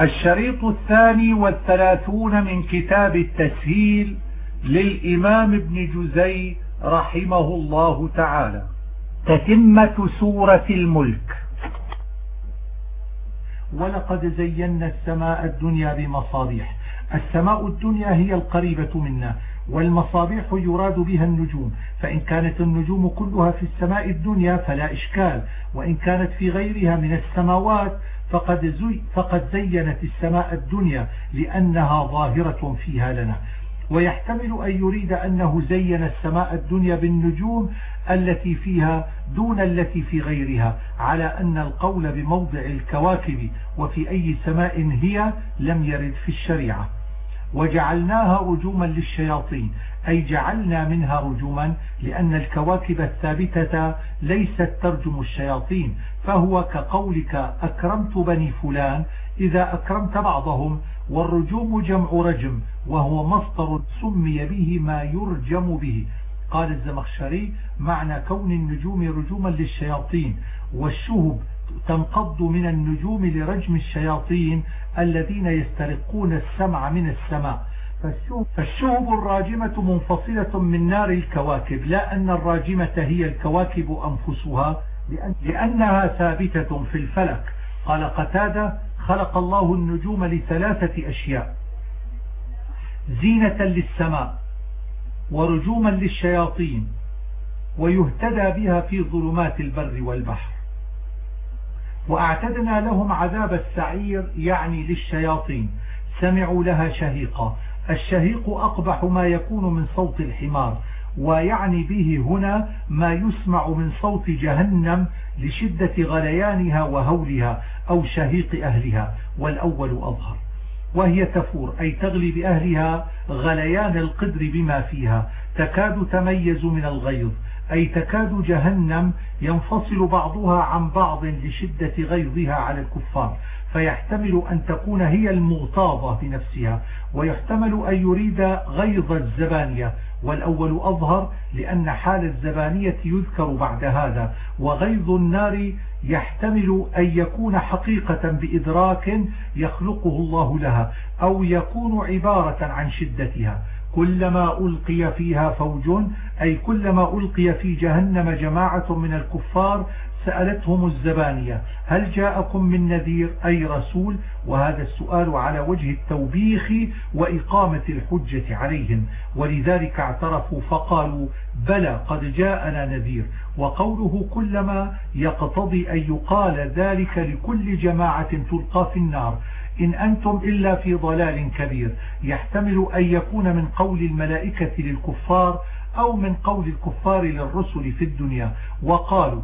الشريط الثاني والثلاثون من كتاب التسهيل للإمام ابن جزي رحمه الله تعالى. تتمة سورة الملك. ولقد زينا السماء الدنيا بمصابيح. السماء الدنيا هي القريبة منا والمصابيح يراد بها النجوم. فإن كانت النجوم كلها في السماء الدنيا فلا إشكال وإن كانت في غيرها من السماوات فقد, زي فقد زينت السماء الدنيا لأنها ظاهرة فيها لنا. ويحتمل أن يريد أنه زين السماء الدنيا بالنجوم التي فيها دون التي في غيرها على أن القول بموضع الكواكب وفي أي سماء هي لم يرد في الشريعة. وجعلناها رجوما للشياطين أي جعلنا منها رجوما لأن الكواكب الثابتة ليست ترجم الشياطين فهو كقولك أكرمت بني فلان إذا أكرمت بعضهم والرجوم جمع رجم وهو مصدر سمي به ما يرجم به. قال الزمخشري معنى كون النجوم رجوما للشياطين والشهب تنقض من النجوم لرجم الشياطين الذين يسترقون السمع من السماء. فالشهب الراجمة منفصلة من نار الكواكب لا أن الراجمة هي الكواكب أنفسها لأنها ثابتة في الفلك. قال قتادة خلق الله النجوم لثلاثة أشياء زينة للسماء ورجوما للشياطين ويهتدى بها في ظلمات البر والبحر. وأعتدنا لهم عذاب السعير يعني للشياطين. سمعوا لها شهيقا. الشهيق أقبح ما يكون من صوت الحمار ويعني به هنا ما يسمع من صوت جهنم لشدة غليانها وهولها أو شهيق أهلها والأول أظهر. وهي تفور أي تغلي بأهلها غليان القدر بما فيها تكاد تميز من الغيظ أي تكاد جهنم ينفصل بعضها عن بعض لشدة غيظها على الكفار. فيحتمل أن تكون هي المغتاظة بنفسها ويحتمل أن يريد غيظ الزبانية. والأول أظهر لأن حال الزبانية يذكر بعد هذا وغيظ النار يحتمل أن يكون حقيقة بإدراك يخلقه الله لها أو يكون عبارة عن شدتها. كلما ألقي فيها فوج أي كلما ألقي في جهنم جماعة من الكفار سألتهم الزبانية هل جاءكم من نذير أي رسول؟ وهذا السؤال على وجه التوبيخ وإقامة الحجة عليهم. ولذلك اعترفوا فقالوا بلى قد جاءنا نذير. وقوله كلما يقتضي أن يقال ذلك لكل جماعة تلقى في النار. إن أنتم إلا في ضلال كبير. يحتمل أن يكون من قول الملائكة للكفار أو من قول الكفار للرسل في الدنيا. وقالوا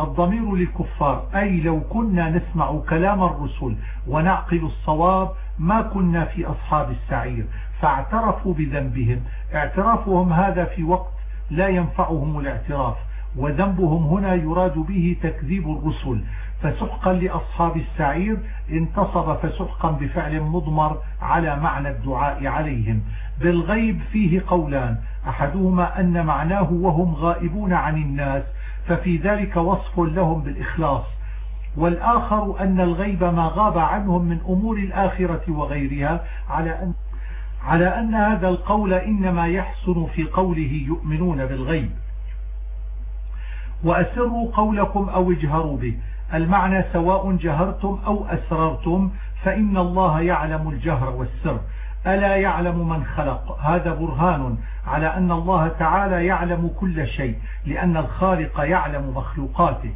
الضمير للكفار أي لو كنا نسمع كلام الرسل ونعقل الصواب ما كنا في أصحاب السعير فاعترفوا بذنبهم. اعترافهم هذا في وقت لا ينفعهم الاعتراف وذنبهم هنا يراد به تكذيب الرسل. فسحقا لأصحاب السعير انتصب فسحقا بفعل مضمر على معنى الدعاء عليهم. بالغيب فيه قولان أحدهما أن معناه وهم غائبون عن الناس ففي ذلك وصف لهم بالإخلاص. والآخر أن الغيب ما غاب عنهم من أمور الآخرة وغيرها على أن على أن هذا القول إنما يحسن في قوله يؤمنون بالغيب. وأسروا قولكم أو اجهروا به. المعنى سواء جهرتم أو أسررتم فإن الله يعلم الجهر والسر. ألا يعلم من خلق؟ هذا برهان على أن الله تعالى يعلم كل شيء لأن الخالق يعلم مخلوقاته.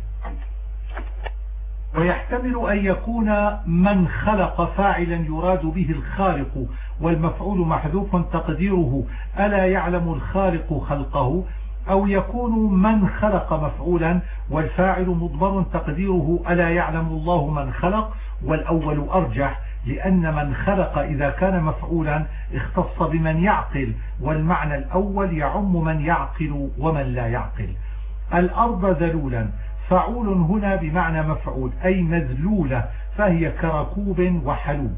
ويحتمل أن يكون من خلق فاعلا يراد به الخالق والمفعول محذوف تقديره. ألا يعلم الخالق خلقه؟ أو يكون من خلق مفعولا والفاعل مضمر تقديره. ألا يعلم الله من خلق؟ والأول أرجح. لأن من خلق إذا كان مفعولا اختص بمن يعقل والمعنى الأول يعم من يعقل ومن لا يعقل. الأرض ذلولا فعول هنا بمعنى مفعول أي مذلولة فهي كركوب وحلوب.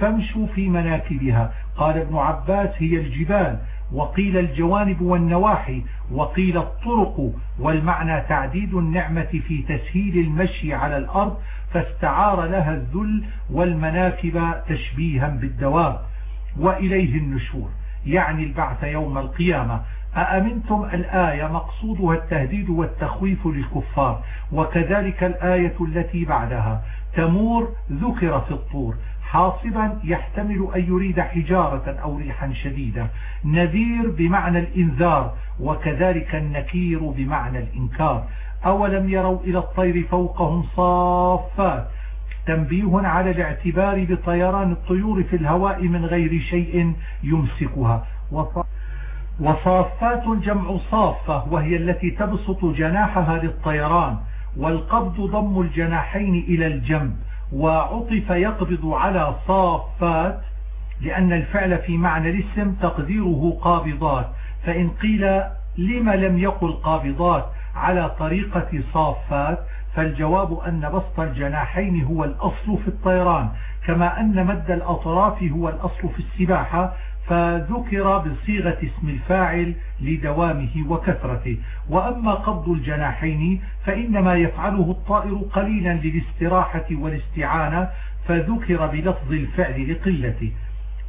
فامشوا في مناكبها. قال ابن عباس هي الجبال. وقيل الجوانب والنواحي. وقيل الطرق. والمعنى تعديد النعمة في تسهيل المشي على الأرض. فاستعار لها الذل والمناكب تشبيها بالدواب وإليه النشور يعني البعث يوم القيامة. أأمنتم الآية مقصودها التهديد والتخويف للكفار وكذلك الآية التي بعدها. تمور ذكر في الطور حاصبا يحتمل أن يريد حجارة أو ريحا شديدة. نذير بمعنى الإنذار وكذلك النكير بمعنى الإنكار. أولم يروا إلى الطير فوقهم صافات. تنبيه على الاعتبار بطيران الطيور في الهواء من غير شيء يمسكها. وصافات جمع صافة وهي التي تبسط جناحها للطيران. والقبض ضم الجناحين إلى الجنب. وعطف يقبض على صافات لأن الفعل في معنى الاسم تقديره قابضات. فإن قيل لما لم يقل قابضات على طريقة صافات فالجواب أن بسط الجناحين هو الأصل في الطيران كما أن مد الأطراف هو الأصل في السباحة فذكر بصيغة اسم الفاعل لدوامه وكثرته. وأما قبض الجناحين فإنما يفعله الطائر قليلا للاستراحة والاستعانة فذكر بلفظ الفعل لقلته.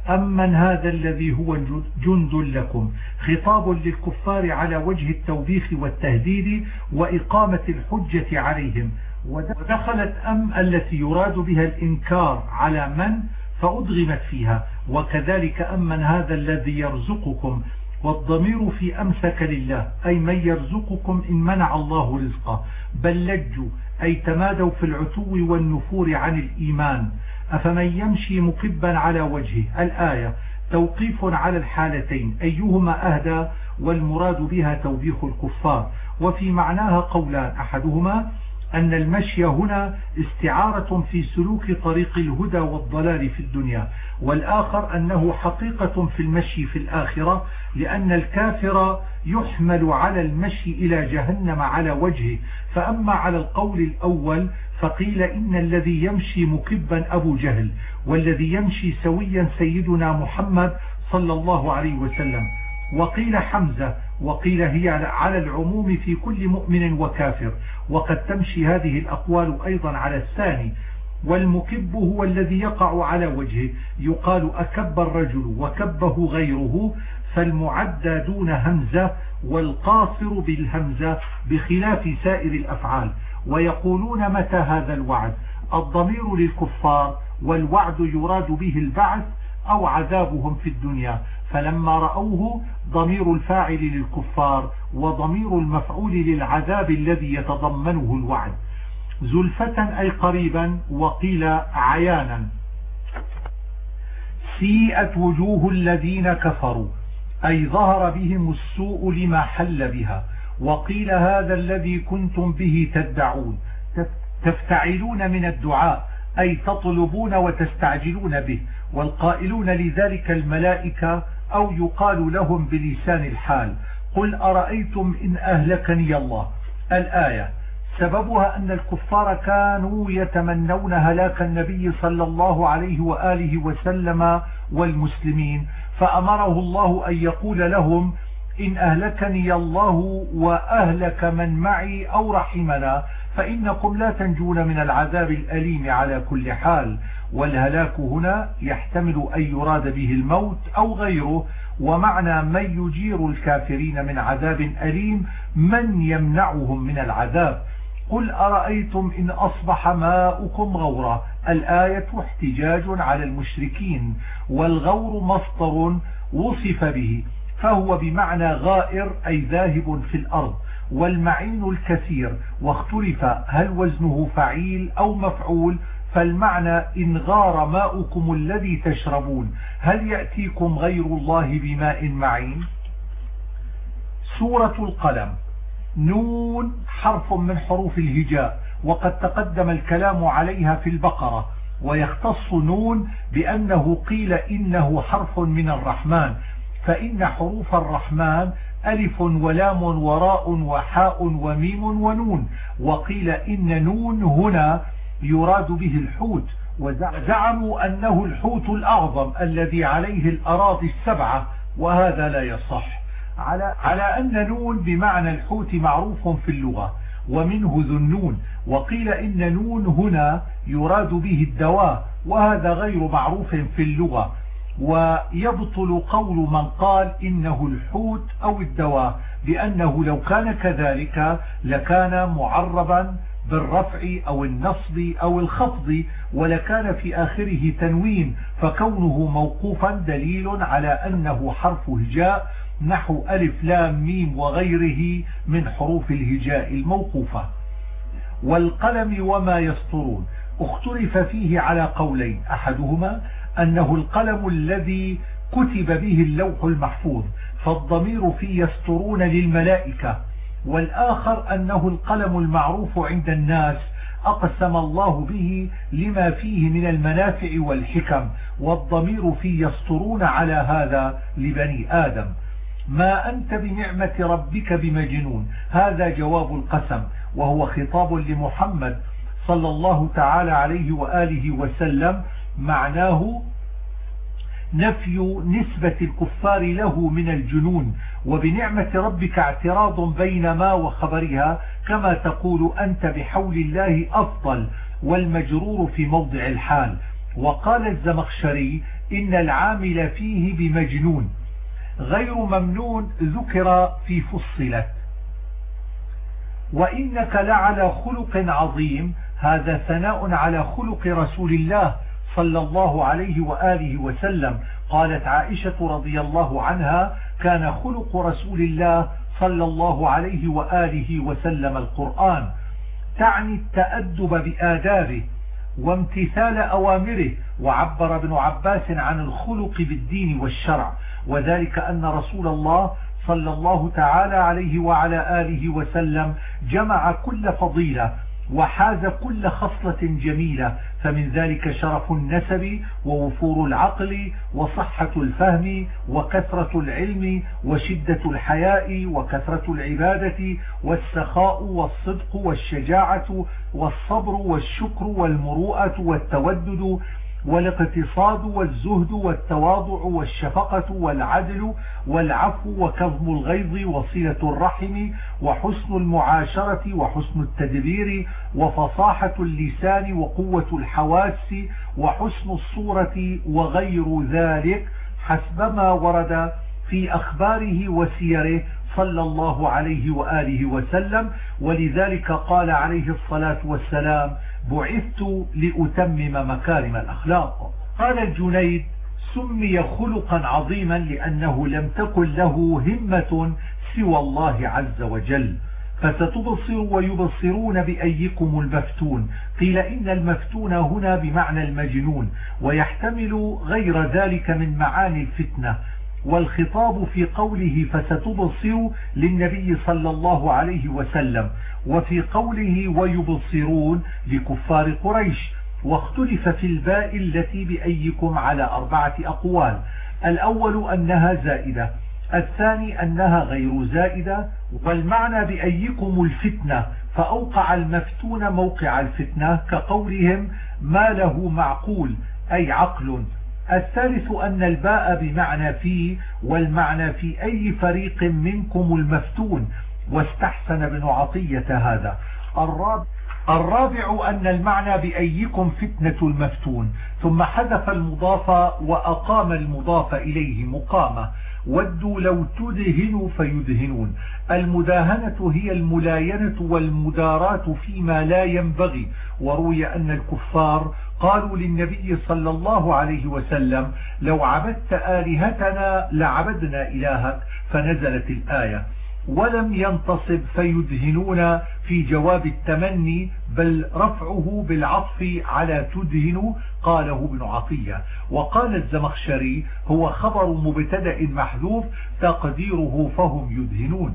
أمن هذا الذي هو جند لكم خطاب للكفار على وجه التوبيخ والتهديد وإقامة الحجة عليهم. ودخلت أم التي يراد بها الإنكار على من فأدغمت فيها. وكذلك أمن هذا الذي يرزقكم. والضمير في أمسك لله أي من يرزقكم إن منع الله رزقه. بل لجوا أي تمادوا في العتو والنفور عن الإيمان. أفمن يمشي مكبا على وجهه؟ الآية توقيف على الحالتين أيهما أهدى؟ والمراد بها توبيخ الكفار. وفي معناها قولان أحدهما أن المشي هنا استعارة في سلوك طريق الهدى والضلال في الدنيا والآخر أنه حقيقة في المشي في الآخرة لأن الكافر يحمل على المشي إلى جهنم على وجهه. فأما على القول الأول فقيل إن الذي يمشي مكبا أبو جهل والذي يمشي سويا سيدنا محمد صلى الله عليه وسلم. وقيل حمزة وقيل هي على العموم في كل مؤمن وكافر. وقد تمشي هذه الأقوال أيضا على الثاني والمكب هو الذي يقع على وجهه. يقال أكب الرجل وكبه غيره فالمعدى دون همزة والقاصر بالهمزة بخلاف سائر الأفعال. ويقولون متى هذا الوعد؟ الضمير للكفار والوعد يراد به البعث أو عذابهم في الدنيا. فلما رأوه ضمير الفاعل للكفار وضمير المفعول للعذاب الذي يتضمنه الوعد. زلفة أي قريبا وقيل عيانا. سيئت وجوه الذين كفروا أي ظهر بهم السوء لما حل بها وقيل هذا الذي كنتم به تدعون تفتعلون من الدعاء أي تطلبون وتستعجلون به والقائلون لذلك الملائكة أو يقال لهم بلسان الحال قل أرأيتم إن أهلكني الله؟ الآية سببها أن الكفار كانوا يتمنون هلاك النبي صلى الله عليه وآله وسلم والمسلمين فأمره الله أن يقول لهم إن أهلكني الله وأهلك من معي أو رحمنا فإنكم لا تنجون من العذاب الأليم على كل حال. والهلاك هنا يحتمل أن يراد به الموت أو غيره ومعنى من يجير الكافرين من عذاب أليم من يمنعهم من العذاب. قل أرأيتم إن أصبح ماؤكم غورا. الآية احتجاج على المشركين والغور مصدر وصف به فهو بمعنى غائر أي ذاهب في الأرض والمعين الكثير. واختلف هل وزنه فعيل أو مفعول فالمعنى إن غار ماؤكم الذي تشربون. هل يأتيكم غير الله بماء معين؟ سورة القلم. نون حرف من حروف الهجاء وقد تقدم الكلام عليها في البقرة ويختص نون بأنه قيل إنه حرف من الرحمن فإن حروف الرحمن ألف ولام وراء وحاء وميم ونون وقيل إن نون هنا يراد به الحوت وزعموا أنه الحوت الأعظم الذي عليه الأراضي السبعة وهذا لا يصح. على, على أن نون بمعنى الحوت معروف في اللغة ومنه ذو النون وقيل إن نون هنا يراد به الدواء وهذا غير معروف في اللغة ويبطل قول من قال إنه الحوت أو الدواء لأنه لو كان كذلك لكان معربا بالرفع أو النصب أو الخفض ولكان في آخره تنوين فكونه موقوفا دليل على أنه حرف هجاء نحو ألف لام ميم وغيره من حروف الهجاء الموقوفة. والقلم وما يسطرون. اختلف فيه على قولين. أحدهما أنه القلم الذي كتب به اللوح المحفوظ فالضمير في يسطرون للملائكة. والآخر أنه القلم المعروف عند الناس أقسم الله به لما فيه من المنافع والحكم. والضمير في يسطرون على هذا لبني آدم. ما أنت بنعمة ربك بمجنون. هذا جواب القسم وهو خطاب لمحمد صلى الله تعالى عليه وآله وسلم معناه نفي نسبة الكفار له من الجنون. وبنعمة ربك اعتراض بين ما وخبرها كما تقول أنت بحول الله أفضل والمجرور في موضع الحال. وقال الزمخشري إن العامل فيه بمجنون. غير ممنون ذكر في فصلت. وإنك لعلى خلق عظيم. هذا ثناء على خلق رسول الله صلى الله عليه وآله وسلم. قالت عائشة رضي الله عنها كان خلق رسول الله صلى الله عليه وآله وسلم القرآن. تعني التأدب بآدابه وامتثال أوامره. وعبر ابن عباس عن الخلق بالدين والشرع. وذلك أن رسول الله صلى الله تعالى عليه وعلى آله وسلم جمع كل فضيلة وحاز كل خصلة جميلة فمن ذلك شرف النسب ووفور العقل وصحة الفهم وكثرة العلم وشدة الحياء وكثرة العبادة والسخاء والصدق والشجاعة والصبر والشكر والمروءة والتودد والاقتصاد والزهد والتواضع والشفقة والعدل والعفو وكظم الغيظ وصلة الرحم وحسن المعاشرة وحسن التدبير وفصاحة اللسان وقوة الحواس وحسن الصورة وغير ذلك حسبما ورد في أخباره وسيره صلى الله عليه وآله وسلم. ولذلك قال عليه الصلاة والسلام بعثت لأتمم مكارم الأخلاق. قال الجنيد سمي خلقا عظيما لأنه لم تكن له همة سوى الله عز وجل. فستبصر ويبصرون بأيكم المفتون. قيل إن المفتون هنا بمعنى المجنون ويحتمل غير ذلك من معاني الفتنة. والخطاب في قوله فستبصر للنبي صلى الله عليه وسلم. وفي قوله ويبصرون لكفار قريش واختلف في الباء التي بأيكم على أربعة أقوال. الأول أنها زائدة الثاني أنها غير زائدة والمعنى بأيكم الفتنة فأوقع المفتون موقع الفتنة كقولهم ما له معقول أي عقل. الثالث أن الباء بمعنى في والمعنى في أي فريق منكم المفتون. واستحسن ابن عطية هذا. الرابع الرابع أن المعنى بأيكم فتنة المفتون. ثم حذف المضاف وأقام المضاف إليه مقامة. ودوا لو تدهنوا فيدهنون. المداهنة هي الملاينة والمداراة فيما لا ينبغي. وروي أن الكفار قالوا للنبي صلى الله عليه وسلم لو عبدت آلهتنا لعبدنا إلهك. فنزلت الآية. ولم ينتصب فيدهنون في جواب التمني بل رفعه بالعطف على تدهن قاله ابن عطية. وقال الزمخشري هو خبر مبتدأ محذوف تقديره فهم يدهنون.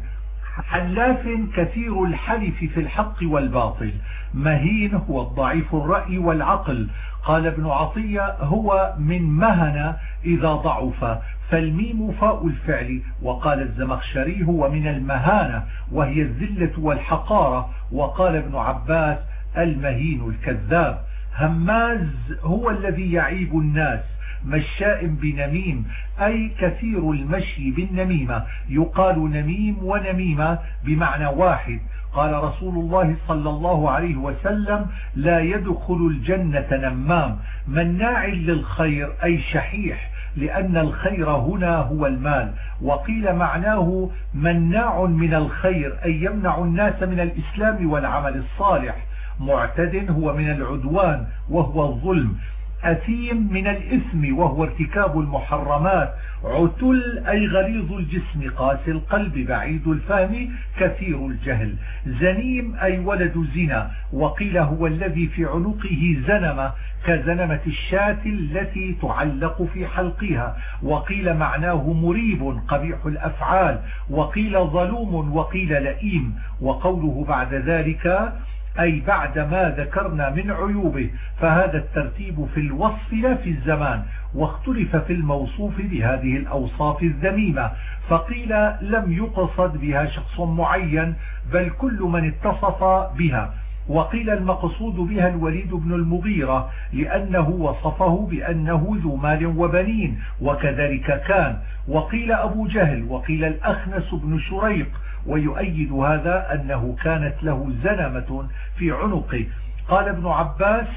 حلاف كثير الحلف في الحق والباطل. مهين هو الضعيف الرأي والعقل. قال ابن عطية هو من مهن إذا ضعف. فالميم فاء الفعل وقال الزمخشري هو من المهانة وهي الذلة والحقارة. وقال ابن عباس المهين الكذاب هماز هو الذي يعيب الناس مشاء بنميم أي كثير المشي بالنميمة. يقال نميم ونميمة بمعنى واحد. قال رسول الله صلى الله عليه وسلم لا يدخل الجنة نمام. مناع للخير أي شحيح. لأن الخير هنا هو المال. وقيل معناه مناع من الخير أي يمنع الناس من الإسلام والعمل الصالح. معتد هو من العدوان وهو الظلم. أثيم من الإثم وهو ارتكاب المحرمات. عتل أي غليظ الجسم قاسي القلب بعيد الفهم كثير الجهل. زنيم أي ولد زنا وقيل هو الذي في عنقه زنمة كزنمة الشاة التي تعلق في حلقها. وقيل معناه مريب قبيح الأفعال. وقيل ظلوم وقيل لئيم. وقوله بعد ذلك أي بعد ما ذكرنا من عيوبه فهذا الترتيب في الوصف لا في الزمان واختلف في الموصوف بهذه الأوصاف الذميمة فقيل لم يقصد بها شخص معين بل كل من اتصف بها وقيل المقصود بها الوليد بن المغيرة لأنه وصفه بأنه ذو مال وبنين وكذلك كان وقيل أبو جهل وقيل الأخنس بن شريق ويؤيد هذا أنه كانت له زنمة في عنقه. قال ابن عباس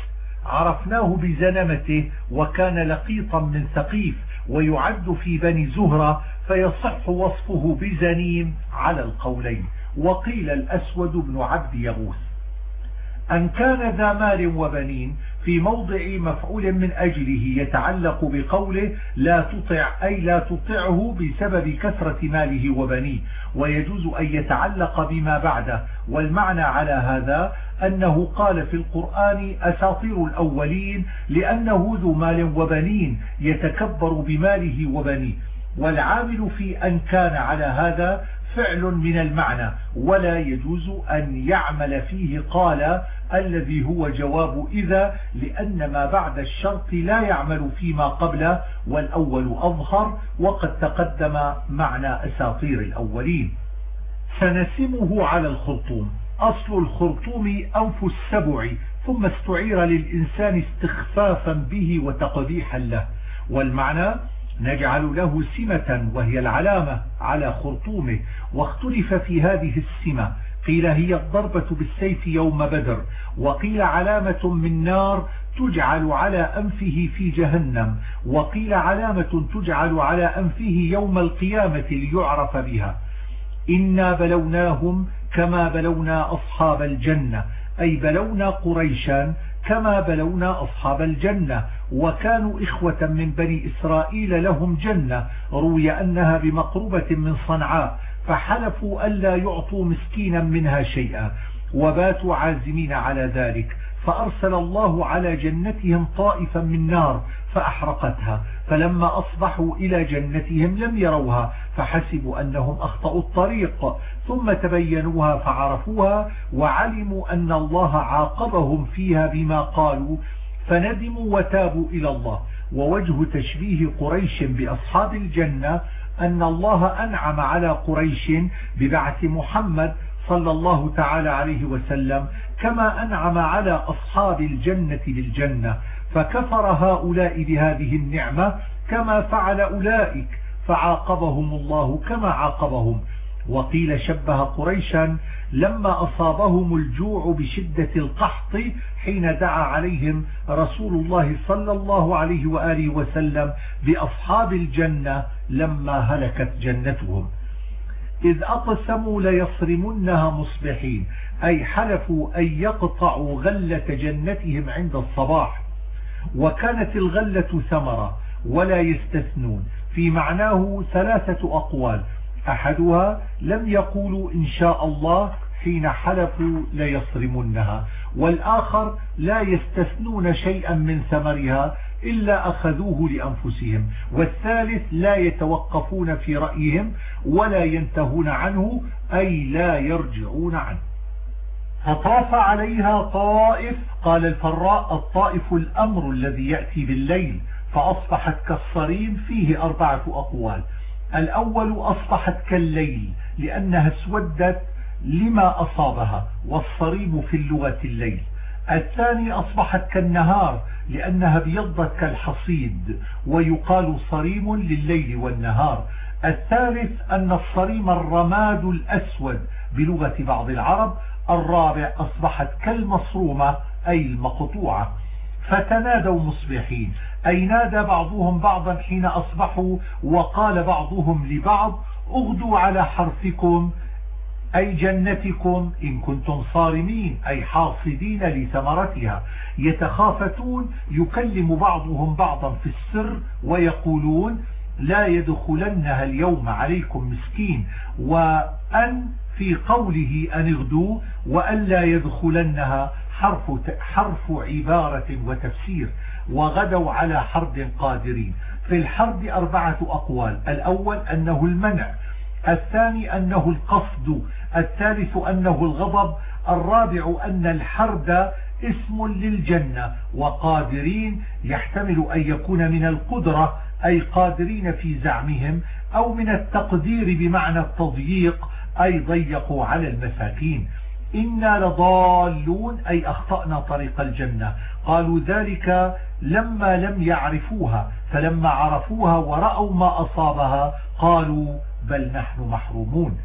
عرفناه بزنمته وكان لقيطا من ثقيف ويعد في بني زهرة فيصح وصفه بزنيم على القولين. وقيل الأسود بن عبد يغوث. أن كان ذا مال وبنين في موضع مفعول من أجله يتعلق بقوله لا تطع أي لا تطعه بسبب كثرة ماله وبنيه ويجوز أن يتعلق بما بعده. والمعنى على هذا أنه قال في القرآن أساطير الأولين لأنه ذو مال وبنين يتكبر بماله وبنيه. والعامل في أن كان على هذا فعل من المعنى ولا يجوز أن يعمل فيه قال الذي هو جواب إذا لأن ما بعد الشرط لا يعمل فيما قبله والأول أظهر وقد تقدم معنى أساطير الأولين. سنسمه على الخرطوم. أصل الخرطوم أنف السبع ثم استعير للإنسان استخفافا به وتقبيحا له. والمعنى؟ نجعل له سمة وهي العلامة على خرطومه واختلف في هذه السمة. قيل هي الضربة بالسيف يوم بدر وقيل علامة من نار تجعل على أنفه في جهنم وقيل علامة تجعل على أنفه يوم القيامة ليعرف بها. إنا بلوناهم كما بلونا أصحاب الجنة أي بلونا قريشا كما بلونا أصحاب الجنة وكانوا إخوة من بني إسرائيل لهم جنة روي أنها بمقربة من صنعاء فحلفوا ألا يعطوا مسكينا منها شيئا وباتوا عازمين على ذلك. فأرسل الله على جنتهم طائفا من نار فأحرقتها. فلما أصبحوا إلى جنتهم لم يروها فحسبوا أنهم أخطأوا الطريق. ثم تبينوها فعرفوها وعلموا أن الله عاقبهم فيها بما قالوا فندموا وتابوا إلى الله. ووجه تشبيه قريش بأصحاب الجنة أن الله أنعم على قريش ببعث محمد صلى الله تعالى عليه وسلم كما أنعم على أصحاب الجنة بالجنة فكفر هؤلاء بهذه النعمة كما فعل أولئك فعاقبهم الله كما عاقبهم. وقيل شبه قريشا لما أصابهم الجوع بشدة القحط حين دعا عليهم رسول الله صلى الله عليه وآله وسلم بأصحاب الجنة لما هلكت جنتهم. إذ أقسموا ليصرمنها مصبحين. أي حلفوا أن يقطعوا غلة جنتهم عند الصباح وكانت الغلة ثمرة ولا يستثنون. في معناه ثلاثة أقوال. أحدها لم يقولوا إن شاء الله حين حلفوا ليصرمنها. والآخر لا يستثنون شيئا من ثمرها إلا أخذوه لأنفسهم. والثالث لا يتوقفون في رأيهم ولا ينتهون عنه أي لا يرجعون عنه. فطاف عليها طائف قال الفراء الطائف الأمر الذي يأتي بالليل فأصبحت كالصريم فيه أربعة أقوال. الأول أصبحت كالليل لأنها اسودت لما أصابها والصريم في اللغة الليل. الثاني أصبحت كالنهار لأنها ابيضت كالحصيد ويقال صريم لليل والنهار. الثالث أن الصريم الرماد الأسود بلغة بعض العرب الرابع أصبحت كالمصرومة أي المقطوعة. فتنادوا مصبحين أي نادى بعضهم بعضا حين أصبحوا وقال بعضهم لبعض اغدوا على حرثكم أي جنتكم إن كنتم صارمين أي حاصدين لثمرتها. يتخافتون يكلم بعضهم بعضا في السر ويقولون لا يدخلنها اليوم عليكم مسكين وأن في قوله أن اغدوا وأن لا يدخلنها حرف, حرف عبارة وتفسير وغدوا على حرد قادرين. في الحرد أربعة أقوال الأول أنه المنع الثاني أنه القصد الثالث أنه الغضب الرابع أن الحرد اسم للجنة وقادرين يحتمل أن يكون من القدرة أي قادرين في زعمهم أو من التقدير بمعنى التضييق أي ضيقوا على المساكين. إنا لضالون أي أخطأنا طريق الجنة. قالوا ذلك لما لم يعرفوها فلما عرفوها ورأوا ما أصابها قالوا بل نحن محرومون.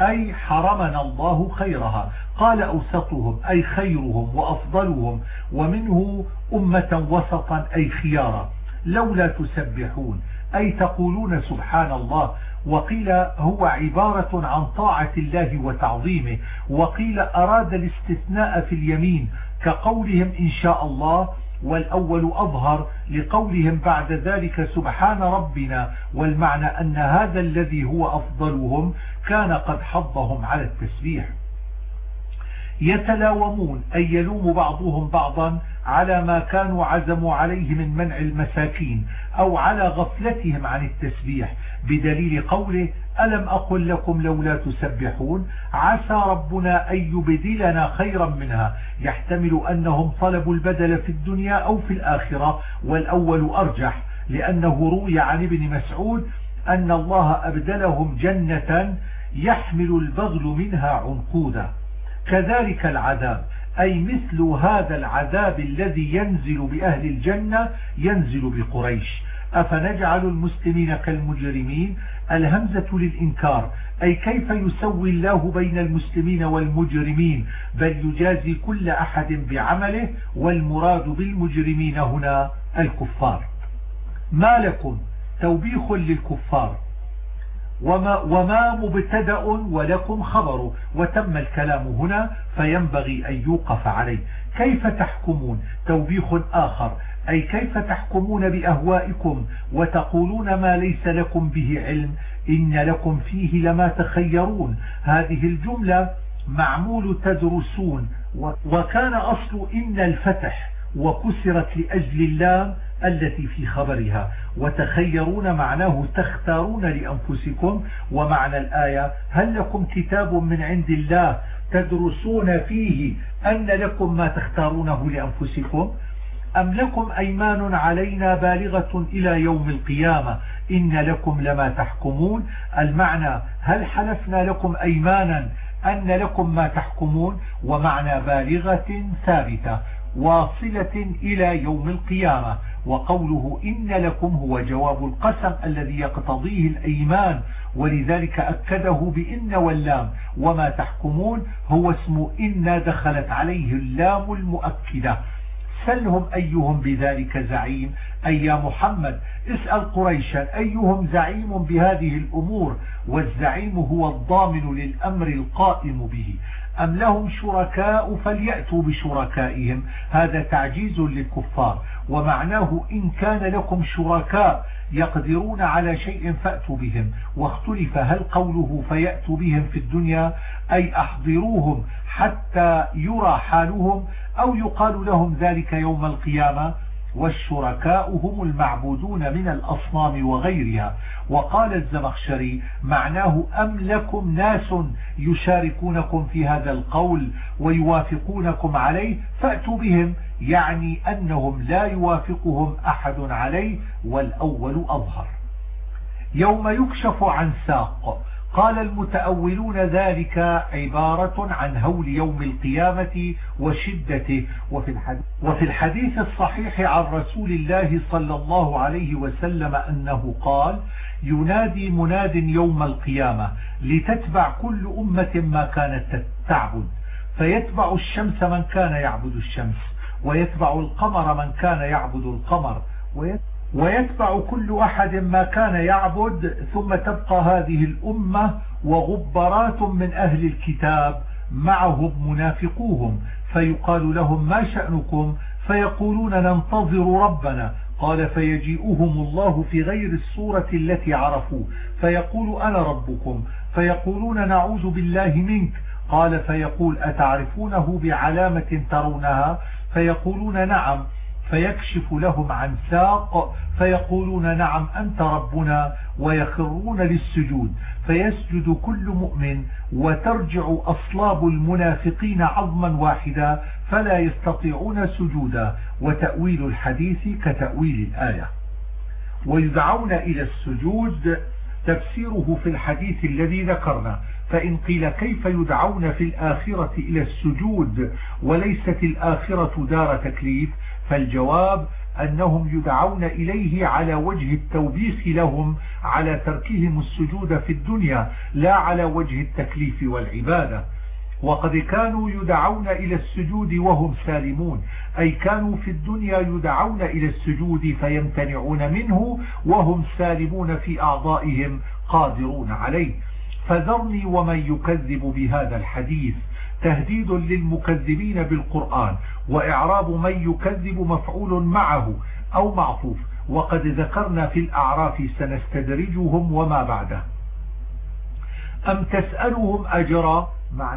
أي حرمنا الله خيرها. قال أوسطهم أي خيرهم وأفضلهم ومنه أمة وسطا أي خيارا. لولا تسبحون. أي تقولون سبحان الله وقيل هو عبارة عن طاعة الله وتعظيمه وقيل أراد الاستثناء في اليمين كقولهم إن شاء الله والأول أظهر لقولهم بعد ذلك سبحان ربنا والمعنى أن هذا الذي هو أفضلهم كان قد حضهم على التسبيح. يتلاومون أي يلوم بعضهم بعضا على ما كانوا عزموا عليه من منع المساكين أو على غفلتهم عن التسبيح. بدليل قوله ألم أقل لكم لولا تسبحون؟ عسى ربنا أن يبدلنا خيرا منها. يحتمل أنهم طلبوا البدل في الدنيا أو في الآخرة والأول أرجح لأنه روي عن ابن مسعود أن الله أبدلهم جنة يحمل البغل منها عنقودا. كذلك العذاب. أي مثل هذا العذاب الذي ينزل بأهل الجنة ينزل بقريش. أفنجعل المسلمين كالمجرمين؟ الهمزة للإنكار. أي كيف يسوي الله بين المسلمين والمجرمين؟ بل يجازي كل أحد بعمله والمراد بالمجرمين هنا الكفار. ما لكم؟ توبيخ للكفار. وما, وما مبتدأ ولكم خبر. وتم الكلام هنا فينبغي أن يوقف عليه. كيف تحكمون؟ توبيخ آخر. أي كيف تحكمون بأهوائكم وتقولون ما ليس لكم به علم؟ إن لكم فيه لما تخيرون. هذه الجملة معمول تدرسون. وكان أصل إن الفتح وكسرت لأجل اللام التي في خبرها. وتخيرون معناه تختارون لأنفسكم ومعنى الآية هل لكم كتاب من عند الله تدرسون فيه أن لكم ما تختارونه لأنفسكم؟ أم لكم أيمان علينا بالغة إلى يوم القيامة؟ إن لكم لما تحكمون. المعنى هل حلفنا لكم أيمانا أن لكم ما تحكمون؟ ومعنى بالغة ثابتة. واصلة إلى يوم القيامة. وقوله إن لكم هو جواب القسم الذي يقتضيه الأيمان ولذلك أكده بإن واللام. وما تحكمون هو اسم إن دخلت عليه اللام المؤكدة. سلهم أيهم بذلك زعيم؟ أي يا محمد اسأل قريشا أيهم زعيم بهذه الأمور؟ والزعيم هو الضامن للأمر القائم به. أم لهم شركاء فليأتوا بشركائهم؟ هذا تعجيز للكفار. ومعناه إن كان لكم شركاء يقدرون على شيء فأتوا بهم. واختلف هل قوله فيأتوا بهم في الدنيا؟ أي أحضروهم حتى يرى حالهم أو يقال لهم ذلك يوم القيامة؟ والشركاء هم المعبودون من الأصنام وغيرها. وقال الزمخشري معناه أم لكم ناس يشاركونكم في هذا القول ويوافقونكم عليه؟ فأتوا بهم. يعني أنهم لا يوافقهم أحد عليه والأول أظهر. يوم يكشف عن ساق قال المتأولون ذلك عبارة عن هول يوم القيامة وشدته. وفي الحديث, وفي الحديث الصحيح عن رسول الله صلى الله عليه وسلم أنه قال ينادي مناد يوم القيامة لتتبع كل أمة ما كانت تعبد. فيتبع الشمس من كان يعبد الشمس ويتبع القمر من كان يعبد القمر ويتبع كل أحد ما كان يعبد ثم تبقى هذه الأمة وغبرات من أهل الكتاب معهم منافقوهم. فيقال لهم ما شأنكم؟ فيقولون ننتظر ربنا. قال فيجيئهم الله في غير الصورة التي عرفوا فيقول أنا ربكم؟ فيقولون نعوذ بالله منك. قال فيقول أتعرفونه بعلامة ترونها؟ فيقولون نعم. فيكشف لهم عن ساق فيقولون نعم أنت ربنا ويخرون للسجود. فيسجد كل مؤمن وترجع أصلاب المنافقين عظما واحدا فلا يستطيعون سجودا. وتأويل الحديث كتأويل الآية. ويدعون إلى السجود تفسيره في الحديث الذي ذكرنا. فإن قيل كيف يدعون في الآخرة إلى السجود وليست الآخرة دار تكليف فالجواب أنهم يدعون إليه على وجه التوبيخ لهم على تركهم السجود في الدنيا لا على وجه التكليف والعبادة. وقد كانوا يدعون إلى السجود وهم سالمون أي كانوا في الدنيا يدعون إلى السجود فيمتنعون منه وهم سالمون في أعضائهم قادرون عليه. فذرني ومن يكذب بهذا الحديث. تهديد للمكذبين بالقرآن وإعراب من يكذب مفعول معه أو معطوف وقد ذكرنا في الأعراف سنستدرجهم وما بعده. أم تسألهم أجرا؟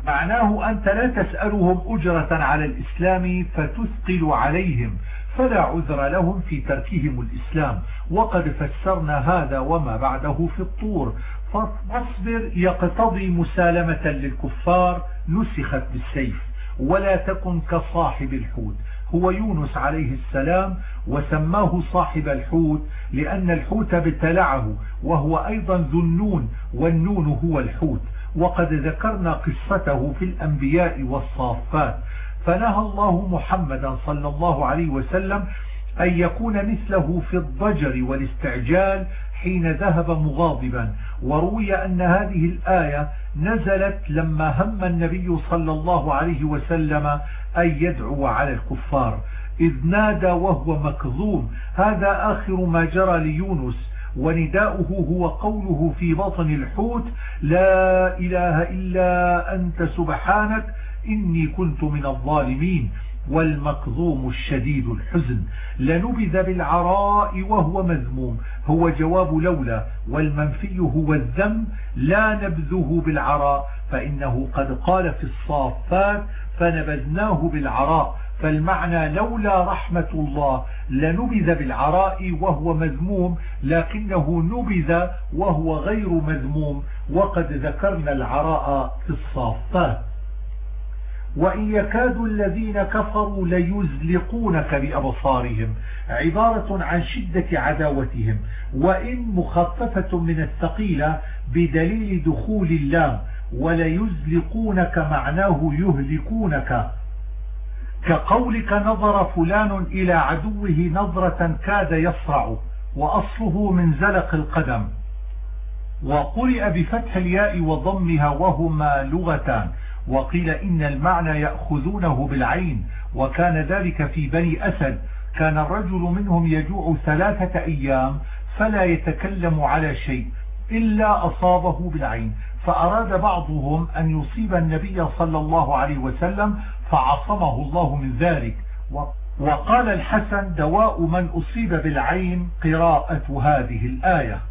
معناه أنت لا تسألهم أجرة على الإسلام فتثقل عليهم فلا عذر لهم في تركهم الإسلام. وقد فسرنا هذا وما بعده في الطور. فاصبر يقتضي مسالمة للكفار نسخت بالسيف ولا تكن كصاحب الحوت. هو يونس عليه السلام وسماه صاحب الحوت لأن الحوت ابتلعه وهو أيضا ذو النون والنون هو الحوت. وقد ذكرنا قصته في الأنبياء والصافات. فنهى الله محمدا صلى الله عليه وسلم أن يكون مثله في الضجر والاستعجال حين ذهب مغاضبا. وروي أن هذه الآية نزلت لما هم النبي صلى الله عليه وسلم أن يدعو على الكفار. إذ نادى وهو مكظوم. هذا آخر ما جرى ليونس. ونداؤه هو قوله في بطن الحوت لا إله إلا أنت سبحانك إني كنت من الظالمين والمكظوم الشديد الحزن. لنبذ بالعراء وهو مذموم. هو جواب لولا والمنفي هو الذم. لا نبذه بالعراء. فإنه قد قال في الصافات فنبذناه بالعراء. فالمعنى لولا رحمة الله. لنبذ بالعراء وهو مذموم لكنه نبذ وهو غير مذموم. وقد ذكرنا العراء في الصافات. وإن يكاد الذين كفروا ليزلقونك بأبصارهم عبارة عن شدة عداوتهم. وإن مخففة من الثقيلة بدليل دخول اللام وليزلقونك معناه يهلكونك. كقولك نظر فلان إلى عدوه نظرة كاد يصرع وأصله من زلق القدم. وقرئ بفتح الياء وضمها وهما لغتان. وقيل إن المعنى يأخذونه بالعين وكان ذلك في بني أسد. كان الرجل منهم يجوع ثلاثة أيام فلا يتكلم على شيء إلا أصابه بالعين. فأراد بعضهم أن يصيب النبي صلى الله عليه وسلم فعصمه الله من ذلك. وقال الحسن دواء من أصيب بالعين قراءة هذه الآية.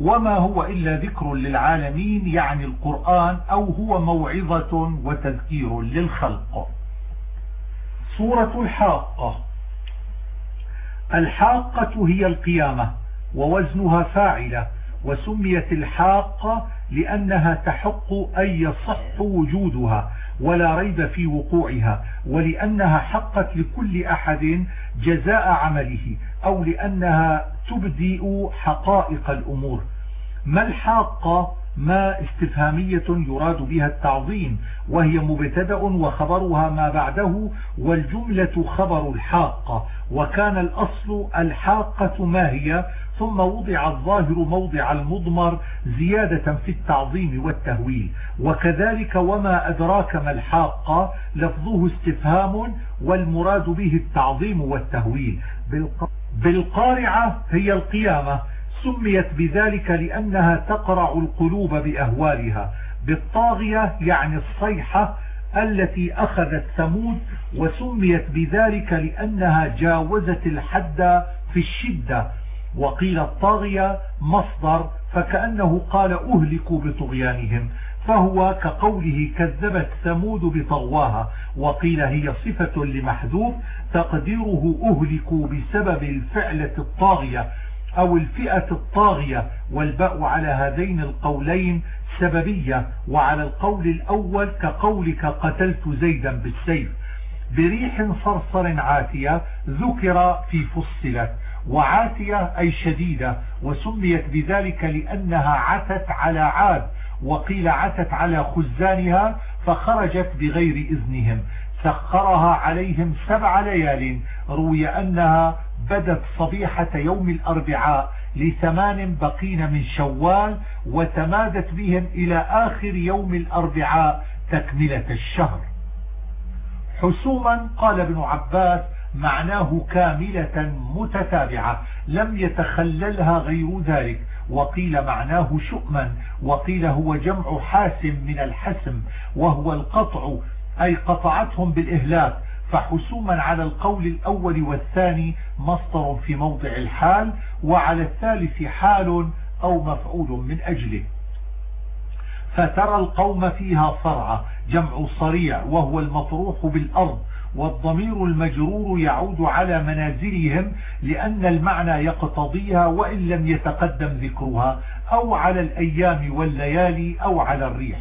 وما هو إلا ذكر للعالمين يعني القرآن أو هو موعظة وتذكير للخلق. سورة الحاقة. الحاقة هي القيامة ووزنها فاعلة وسميت الحاقة لأنها تحق أن يصح وجودها. ولا ريب في وقوعها ولأنها حقت لكل أحد جزاء عمله أو لأنها تبدئ حقائق الأمور. ما الحاقة؟ ما استفهامية يراد بها التعظيم وهي مبتدأ وخبرها ما بعده والجملة خبر الحاقة وكان الأصل الحاقة ما هي؟ ثم وضع الظاهر موضع المضمر زيادة في التعظيم والتهويل. وكذلك وما أدراك ما الحاقة لفظه استفهام والمراد به التعظيم والتهويل. بالقارعة هي القيامة. سميت بذلك لأنها تقرع القلوب بأهوالها. بالطاغية يعني الصيحة التي أخذت ثمود وسميت بذلك لأنها جاوزت الحد في الشدة. وقيل الطاغية مصدر فكأنه قال أهلكوا بطغيانهم فهو كقوله كذبت ثمود بطغواها وقيل هي صفة لمحذوف تقديره أهلكوا بسبب الفعلة الطاغية أو الفئة الطاغية والباء على هذين القولين سببية وعلى القول الأول كقولك قتلت زيدا بالسيف. بريح صرصر عاتية ذكر في فصلت. وعاتية أي شديدة وسميت بذلك لأنها عتت على عاد وقيل عتت على خزانها فخرجت بغير إذنهم. سخرها عليهم سبع ليال روي أنها بدت صبيحة يوم الأربعاء لثمان بقين من شوال وتمادت بهم إلى آخر يوم الأربعاء تكملة الشهر. حسوما قال ابن عباس معناه كاملة متتابعة لم يتخللها غير ذلك. وقيل معناه شؤما وقيل هو جمع حاسم من الحسم وهو القطع أي قطعتهم بالإهلاك. فحسوما على القول الأول والثاني مصدر في موضع الحال وعلى الثالث حال أو مفعول من أجله. فترى القوم فيها صرعى جمع صريع وهو المطروح بالأرض. والضمير المجرور يعود على منازلهم لأن المعنى يقتضيها وإن لم يتقدم ذكرها أو على الأيام والليالي أو على الريح.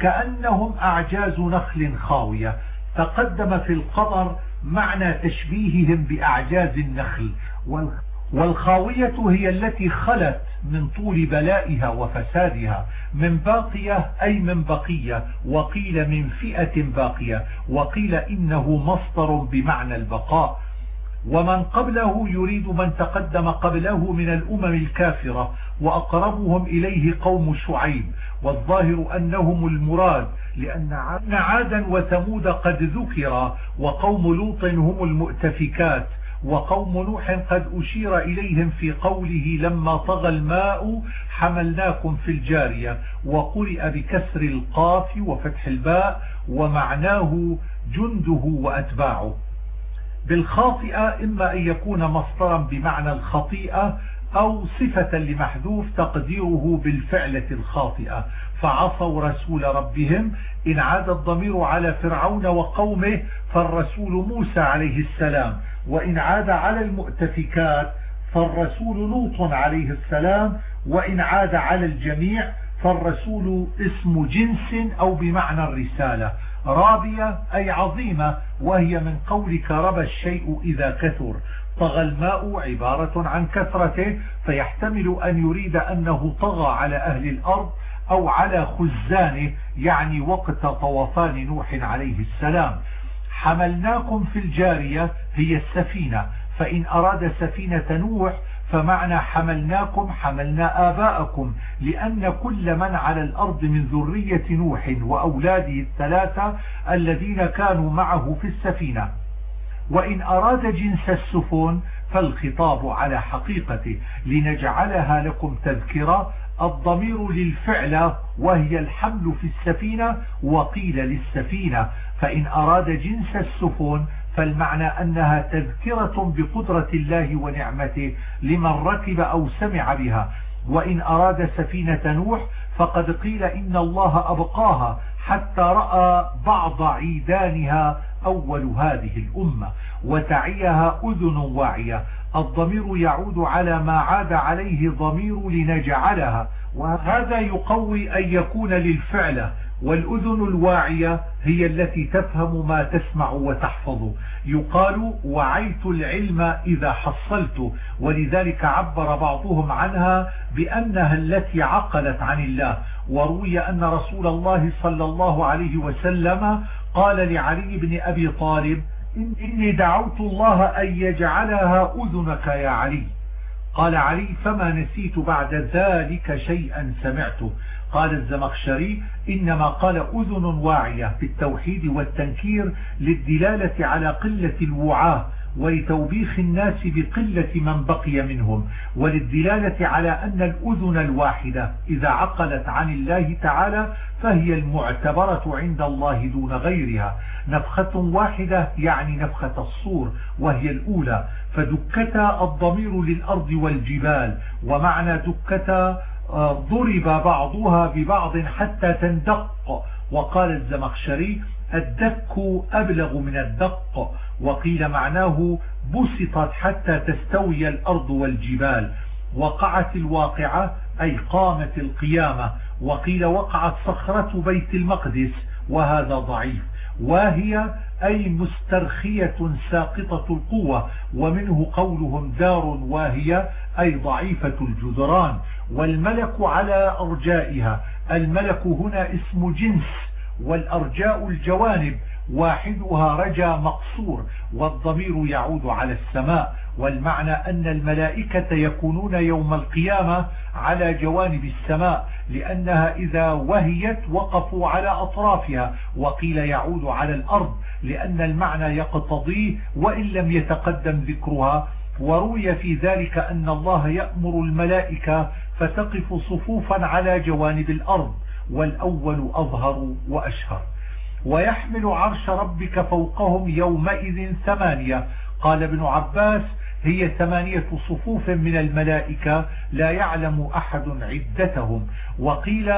كأنهم أعجاز نخل خاوية. تقدم في القدر معنى تشبيههم بأعجاز النخل. والخاوية هي التي خلت من طول بلائها وفسادها من باقية أي من بقية وقيل من فئة باقية وقيل إنه مصدر بمعنى البقاء. ومن قبله يريد من تقدم قبله من الأمم الكافرة وأقربهم إليه قوم شعيب. والظاهر أنهم المراد لأن عادا وثمود قد ذكر وقوم لوط هم المؤتفكات. وقوم نوح قد أشير إليهم في قوله لما طغى الماء حملناكم في الجارية وقرئ بكسر القاف وفتح الباء ومعناه جنده وأتباعه. بالخاطئة إما أن يكون مصدرا بمعنى الخطيئة أو صفة لمحذوف تقديره بالفعلة الخاطئة. فعصوا رسول ربهم إن عاد الضمير على فرعون وقومه فالرسول موسى عليه السلام وإن عاد على المؤتفكات فالرسول لوط عليه السلام وإن عاد على الجميع فالرسول اسم جنس أو بمعنى الرسالة رابية أي عظيمة وهي من قولك ربى الشيء إذا كثر. طغى الماء عبارة عن كثرته فيحتمل أن يريد أنه طغى على أهل الأرض أو على خزانه يعني وقت طوفان نوح عليه السلام. حملناكم في الجارية هي السفينة. فإن أراد سفينة نوح فمعنى حملناكم حملنا آباءكم. لأن كل من على الأرض من ذرية نوح وأولاده الثلاثة الذين كانوا معه في السفينة. وإن أراد جنس السفن فالخطاب على حقيقته. لنجعلها لكم تذكرة. الضمير للفعل وهي الحمل في السفينة وقيل للسفينة. فإن أراد جنس السفن فالمعنى أنها تذكرة بقدرة الله ونعمته لمن ركب أو سمع بها. وإن أراد سفينة نوح فقد قيل إن الله أبقاها حتى رأى بعض عيدانها أول هذه الأمة وتعيها أذن واعية. الضمير يعود على ما عاد عليه ضمير لنجعلها وهذا يقوي أن يكون للفعل والأذن الواعية هي التي تفهم ما تسمع وتحفظ. يقال وعيت العلم إذا حصلت ولذلك عبر بعضهم عنها بأنها التي عقلت عن الله. وروي أن رسول الله صلى الله عليه وسلم قال لعلي بن أبي طالب إني دعوت الله أن يجعلها أذنك يا علي. قال علي فما نسيت بعد ذلك شيئا سمعته. قال الزمخشري إنما قال أذن واعية في التوحيد والتنكير للدلالة على قلة الوعاة ولتوبيخ الناس بقلة من بقي منهم وللدلالة على أن الأذن الواحدة إذا عقلت عن الله تعالى فهي المعتبرة عند الله دون غيرها. نفخة واحدة يعني نفخة الصور وهي الأولى فدكتا الضمير للأرض والجبال ومعنى دكتا ضرب بعضها ببعض حتى تندق. وقال الزمخشري الدك أبلغ من الدق. وقيل معناه بسطت حتى تستوي الأرض والجبال. وقعت الواقعة أي قامت القيامة. وقيل وقعت صخرة بيت المقدس. وهذا ضعيف. وهي أي مسترخية ساقطة القوة ومنه قولهم دار واهية أي ضعيفة الجدران. والملك على أرجائها الملك هنا اسم جنس والأرجاء الجوانب. واحدها رجا مقصور والضمير يعود على السماء والمعنى أن الملائكة يكونون يوم القيامة على جوانب السماء لأنها إذا وهيت وقفوا على أطرافها وقيل يعود على الأرض لأن المعنى يقتضيه وإن لم يتقدم ذكرها. وروي في ذلك أن الله يأمر الملائكة فتقف صفوفا على جوانب الأرض والأول أظهر وأشهر. ويحمل عرش ربك فوقهم يومئذ ثمانية. قال ابن عباس هي ثمانية صفوف من الملائكة لا يعلم أحد عدتهم. وقيل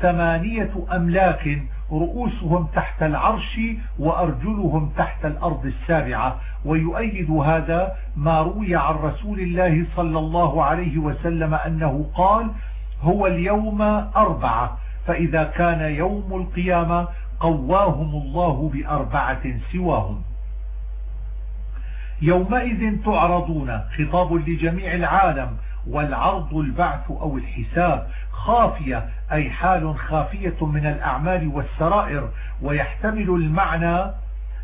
ثمانية أملاك رؤوسهم تحت العرش وأرجلهم تحت الأرض السابعة. ويؤيد هذا ما روي عن رسول الله صلى الله عليه وسلم أنه قال هو اليوم أربعة فإذا كان يوم القيامة قواهم الله بأربعة سواهم. يومئذ تعرضون خطاب لجميع العالم والعرض البعث أو الحساب خافية أي حال خافية من الأعمال والسرائر ويحتمل المعنى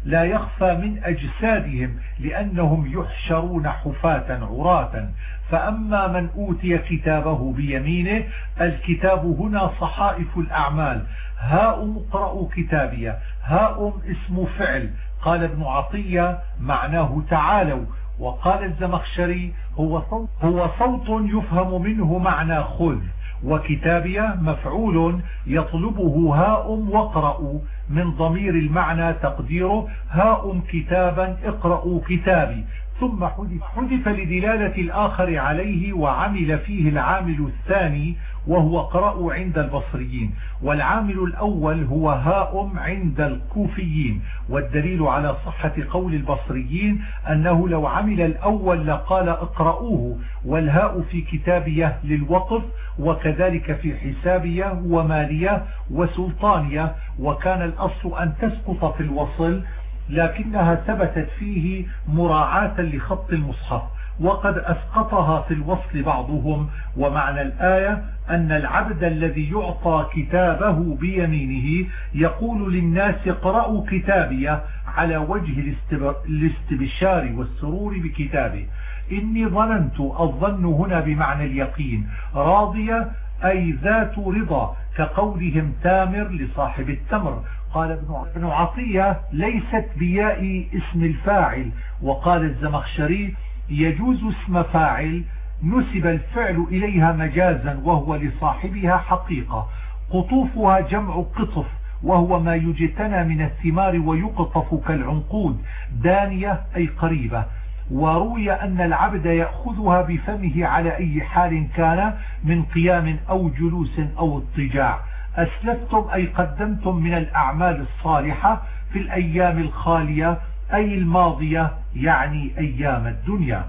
لا يخفى من أجسادهم لأنهم يحشرون حفاة عراة. فأما من أوتي كتابه بيمينه الكتاب هنا صحائف الأعمال. هاء اقرأوا كتابية هاء اسم فعل. قال ابن عطية معناه تعالوا. وقال الزمخشري هو صوت, هو صوت يفهم منه معنى خذ. وكتابية مفعول يطلبه هاء واقرأوا من ضمير المعنى تقديره هاء كتابا اقرأوا كتابي. ثم حذف لدلالة الآخر عليه وعمل فيه العامل الثاني وهو قرأ عند البصريين. والعامل الأول هو هاء عند الكوفيين. والدليل على صحة قول البصريين أنه لو عمل الأول لقال اقرأوه والهاء في كتابية للوقف وكذلك في حسابية ومالية وسلطانية وكان الأصل أن تسقط في الوصل لكنها ثبتت فيه مراعاة لخط المصحف وقد أسقطها في الوصل بعضهم. ومعنى الآية أن العبد الذي يعطى كتابه بيمينه يقول للناس اقرأوا كتابي على وجه الاستبشار والسرور بكتابه. إني ظننت الظن هنا بمعنى اليقين راضية أي ذات رضا كقولهم تامر لصاحب التمر. قال ابن عطية ليست بياء اسم الفاعل وقال الزمخشري يجوز اسم فاعل نسب الفعل إليها مجازا وهو لصاحبها حقيقة. قطوفها جمع قطف وهو ما يجتنى من الثمار ويقطف كالعنقود دانية أي قريبة. وروي أن العبد يأخذها بفمه على أي حال كان من قيام أو جلوس أو اضطجاع. أسلفتم أي قدمتم من الأعمال الصالحة في الأيام الخالية أي الماضية يعني أيام الدنيا.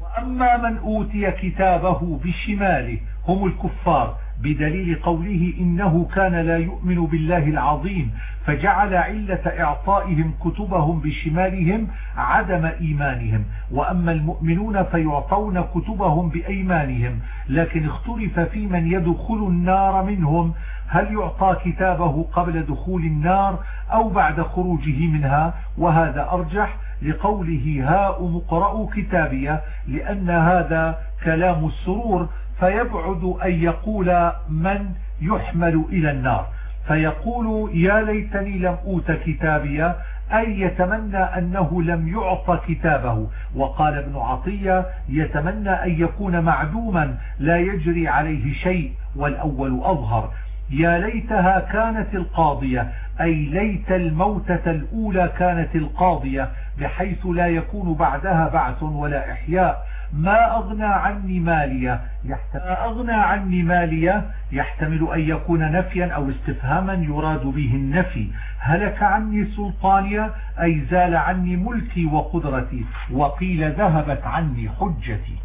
وأما من أوتي كتابه بشماله هم الكفار. بدليل قوله إنه كان لا يؤمن بالله العظيم فجعل علة إعطائهم كتبهم بشمالهم عدم إيمانهم وأما المؤمنون فيعطون كتبهم بأيمانهم لكن اختلف في من يدخل النار منهم. هل يعطى كتابه قبل دخول النار أو بعد خروجه منها؟ وهذا أرجح لقوله هاء مقرأ كتابية لأن هذا كلام السرور فيبعد أن يقول من يحمل إلى النار. فيقول يا ليتني لم أوت كتابيا أي يتمنى أنه لم يعط كتابه. وقال ابن عطية يتمنى أن يكون معدوما لا يجري عليه شيء والأول أظهر. يا ليتها كانت القاضية أي ليت الموتة الأولى كانت القاضية بحيث لا يكون بعدها بعث ولا إحياء. ما أغنى عني مالية ما أغنى عني مالية يحتمل أن يكون نفيا أو استفهاما يراد به النفي. هلك عني سلطانية أي زال عني ملكي وقدرتي وقيل ذهبت عني حجتي.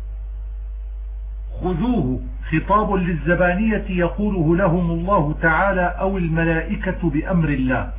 خذوه. خطاب للزبانية يقوله لهم الله تعالى أو الملائكة بأمر الله.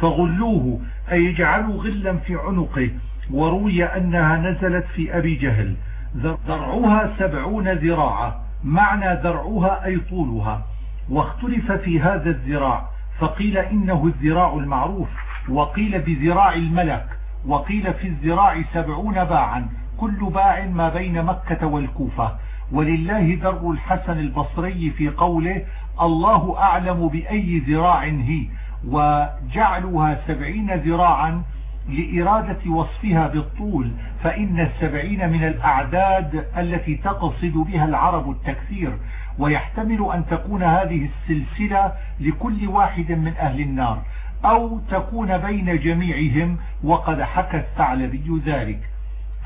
فغلوه. أي اجعلوا غلا في عنقه. وروي أنها نزلت في أبي جهل. ذرعها سبعون ذراعا معنى ذرعها أي طولها. واختلف في هذا الذراع فقيل إنه الذراع المعروف وقيل بذراع الملك وقيل في الذراع سبعون باعا. كل باع ما بين مكة والكوفة. ولله در الحسن البصري في قوله الله أعلم بأي ذراع هي. وجعلها سبعين ذراعا لإرادة وصفها بالطول فإن السبعين من الأعداد التي تقصد بها العرب التكثير ويحتمل أن تكون هذه السلسلة لكل واحد من أهل النار أو تكون بين جميعهم وقد حكى الثعلبي ذلك.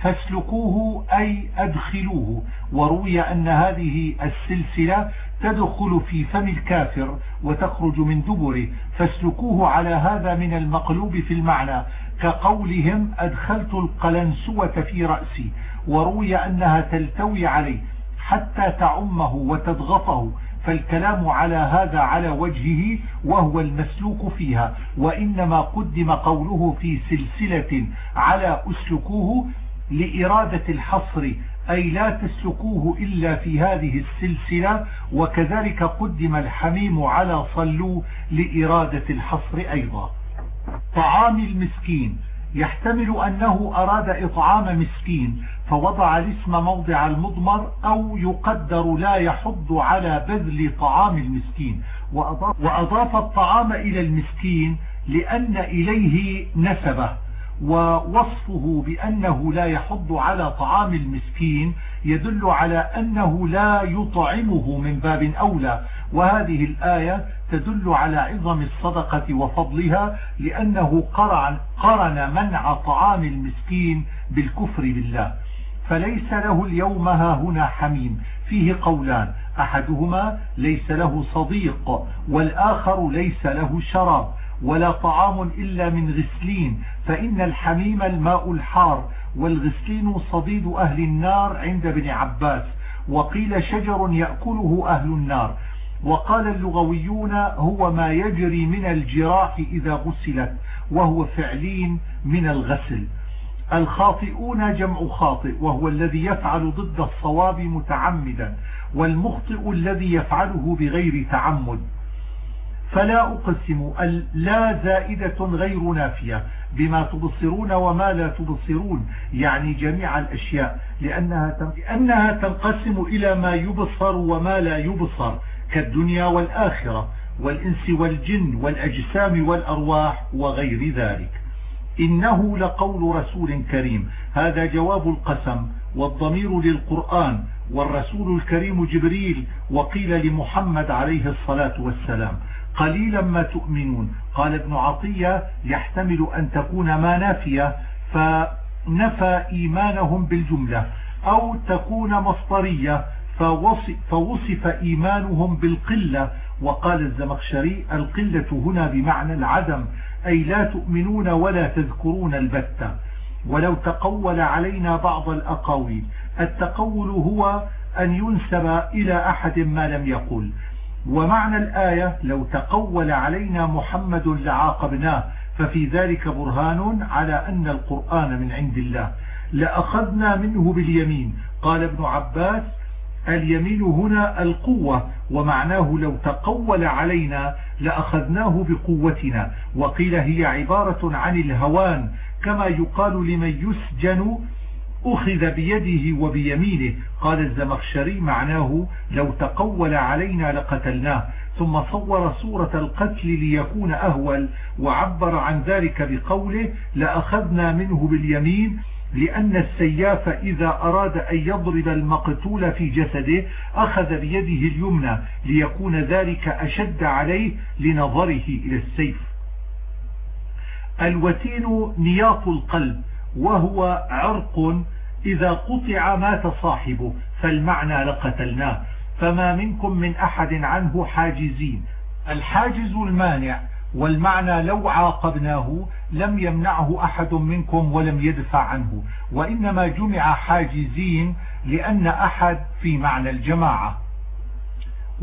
فاسلكوه أي أدخلوه. وروي أن هذه السلسلة تدخل في فم الكافر وتخرج من دبره. فاسلكوه على هذا من المقلوب في المعنى. كقولهم أدخلت القلنسوة في رأسي وروي أنها تلتوي عليه حتى تعمه وتضغطه فالكلام على هذا على وجهه وهو المسلوك فيها وإنما قدم قوله في سلسلة على أسلكوه لإرادة الحصر أي لا تسلكوه إلا في هذه السلسلة وكذلك قدم الحميم على صلوا لإرادة الحصر أيضا. طعام المسكين. يحتمل أنه أراد إطعام مسكين فوضع الاسم موضع المضمر أو يقدر لا يحض على بذل طعام المسكين. وأضاف, الطعام إلى المسكين لأن إليه نسبة. ووصفه بأنه لا يحض على طعام المسكين يدل على أنه لا يطعمه من باب أولى. وهذه الآية تدل على عظم الصدقة وفضلها لأنه قرن منع طعام المسكين بالكفر بالله. فليس له اليوم هنا حميم. فيه قولان أحدهما ليس له صديق والآخر ليس له شراب. ولا طعام إلا من غسلين فإن الحميم الماء الحار والغسلين صديد أهل النار عند ابن عباس وقيل شجر يأكله أهل النار. وقال اللغويون هو ما يجري من الجراح إذا غسلت وهو فعلين من الغسل. الخاطئون جمع خاطئ وهو الذي يفعل ضد الصواب متعمدا والمخطئ الذي يفعله بغير تعمد. فلا أقسم لا زائدة غير نافية بما تبصرون وما لا تبصرون يعني جميع الأشياء لأنها, لأنها تنقسم إلى ما يبصر وما لا يبصر كالدنيا والآخرة والإنس والجن والأجسام والأرواح وغير ذلك. إنه لقول رسول كريم. هذا جواب القسم والضمير للقرآن والرسول الكريم جبريل وقيل لمحمد عليه الصلاة والسلام. قليلا ما تؤمنون. قال ابن عطية يحتمل أن تكون ما نافية فنفى إيمانهم بالجملة. أو تكون مصطرية فوصف إيمانهم بالقلة. وقال الزمخشري القلة هنا بمعنى العدم أي لا تؤمنون ولا تذكرون البتة. ولو تقول علينا بعض الأقاويل التقول هو أن ينسب إلى أحد ما لم يقل. ومعنى الآية لو تقول علينا محمد لعاقبناه ففي ذلك برهان على أن القرآن من عند الله. لأخذنا منه باليمين. قال ابن عباس اليمين هنا القوة ومعناه لو تقول علينا لأخذناه بقوتنا. وقيل هي عبارة عن الهوان كما يقال لمن يسجن أخذ بيده وبيمينه. قال الزمخشري معناه لو تقول علينا لقتلناه. ثم صور صورة القتل ليكون أهول وعبر عن ذلك بقوله لأخذنا منه باليمين لأن السياف إذا أراد أن يضرب المقتول في جسده أخذ بيده اليمنى ليكون ذلك أشد عليه لنظره إلى السيف. الوتين نياط القلب. وهو عرق إذا قطع مات صاحبه فالمعنى لقتلناه. فما منكم من أحد عنه حاجزين. الحاجز المانع والمعنى لو عاقبناه لم يمنعه أحد منكم ولم يدفع عنه. وإنما جمع حاجزين لأن أحد في معنى الجماعة.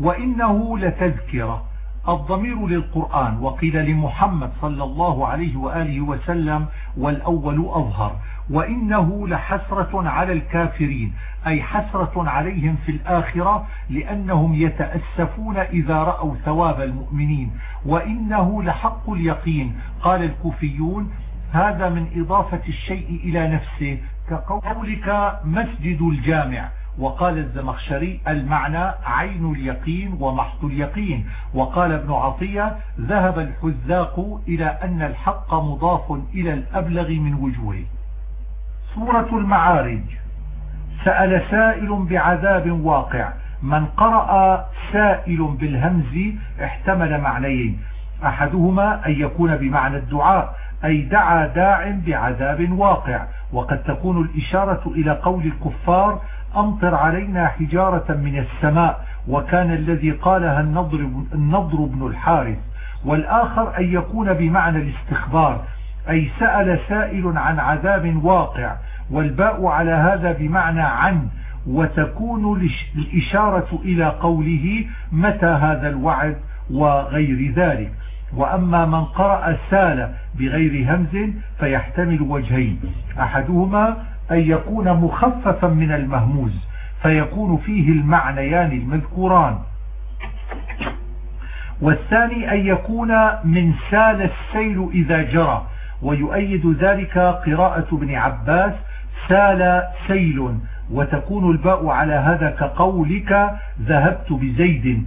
وإنه لتذكرة. الضمير للقرآن وقيل لمحمد صلى الله عليه وآله وسلم والأول أظهر وإنه لحسرة على الكافرين أي حسرة عليهم في الآخرة لأنهم يتأسفون إذا رأوا ثواب المؤمنين وإنه لحق اليقين. قال الكوفيون هذا من إضافة الشيء إلى نفسه كقولك مسجد الجامع. وقال الزمخشري المعنى عين اليقين ومحض اليقين. وقال ابن عطية ذهب الحذاق إلى أن الحق مضاف إلى الأبلغ من وجوهه. سورة المعارج. سأل سائل بعذاب واقع. من قرأ سائل بالهمز احتمل معنيين. أحدهما أن يكون بمعنى الدعاء أي دعا داع بعذاب واقع. وقد تكون الإشارة إلى قول الكفار أمطر علينا حجارة من السماء وكان الذي قالها النضر, النضر بن الحارث والآخر أن يكون بمعنى الاستخبار أي سأل سائل عن عذاب واقع والباء على هذا بمعنى عن وتكون الإشارة إلى قوله متى هذا الوعد وغير ذلك. وأما من قرأ سال بغير همز فيحتمل وجهين أحدهما أن يكون مخففا من المهموز فيكون فيه المعنيان المذكوران. والثاني أن يكون من سال السيل إذا جرى ويؤيد ذلك قراءة ابن عباس سال سيل وتكون الباء على هذا كقولك ذهبت بزيد.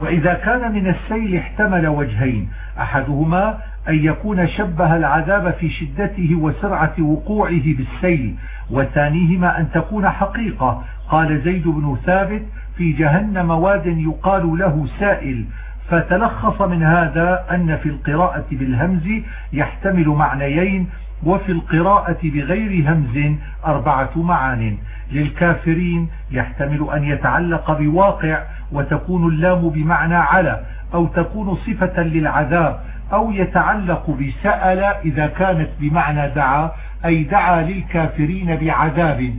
وإذا كان من السيل احتمل وجهين أحدهما أن يكون شبه العذاب في شدته وسرعة وقوعه بالسيل وثانيهما أن تكون حقيقة. قال زيد بن ثابت في جهنم واد يقال له سائل. فتلخص من هذا أن في القراءة بالهمز يحتمل معنيين وفي القراءة بغير همز أربعة معان. للكافرين يحتمل أن يتعلق بواقع وتكون اللام بمعنى على أو تكون صفة للعذاب. أو يتعلق بسأل إذا كانت بمعنى دعا أي دعا للكافرين بعذاب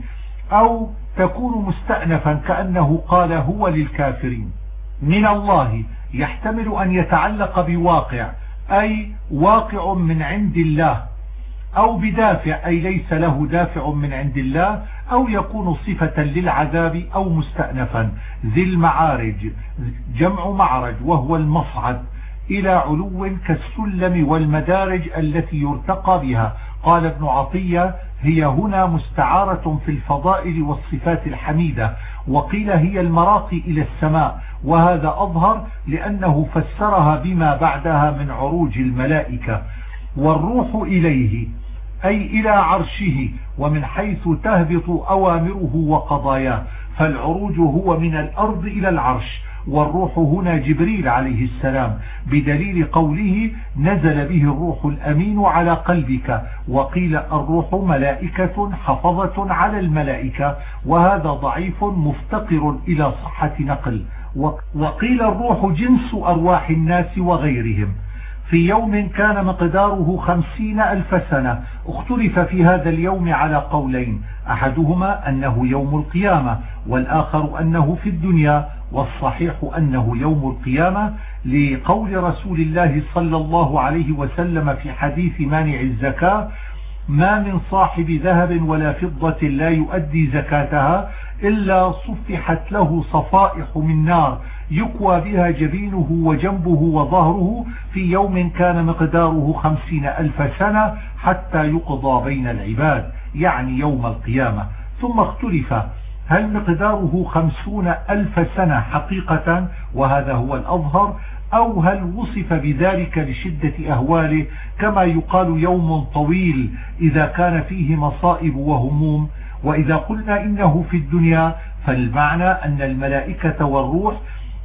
أو تكون مستأنفا كأنه قال هو للكافرين. من الله يحتمل أن يتعلق بواقع أي واقع من عند الله أو بدافع أي ليس له دافع من عند الله أو يكون صفة للعذاب أو مستأنفا. ذي المعارج جمع معرج وهو المصعد. إلى علو كالسلم والمدارج التي يرتقى بها. قال ابن عطية هي هنا مستعارة في الفضائل والصفات الحميدة وقيل هي المراقي إلى السماء وهذا أظهر لأنه فسرها بما بعدها من عروج الملائكة. والروح إليه أي إلى عرشه ومن حيث تهبط أوامره وقضاياه فالعروج هو من الأرض إلى العرش. والروح هنا جبريل عليه السلام بدليل قوله نزل به الروح الأمين على قلبك وقيل الروح ملائكة حفظة على الملائكة وهذا ضعيف مفتقر إلى صحة نقل وقيل الروح جنس أرواح الناس وغيرهم. في يوم كان مقداره خمسين ألف سنة اختلف في هذا اليوم على قولين أحدهما أنه يوم القيامة والآخر أنه في الدنيا والصحيح أنه يوم القيامة لقول رسول الله صلى الله عليه وسلم في حديث مانع الزكاة ما من صاحب ذهب ولا فضة لا يؤدي زكاتها إلا صفحت له صفائح من نار يكوى بها جبينه وجنبه وظهره في يوم كان مقداره خمسين ألف سنة حتى يقضى بين العباد يعني يوم القيامة. ثم اختلف هل مقداره خمسون ألف سنة حقيقة وهذا هو الأظهر؟ أو هل وصف بذلك لشدة أهواله كما يقال يوم طويل إذا كان فيه مصائب وهموم؟ وإذا قلنا إنه في الدنيا فالمعنى أن الملائكة والروح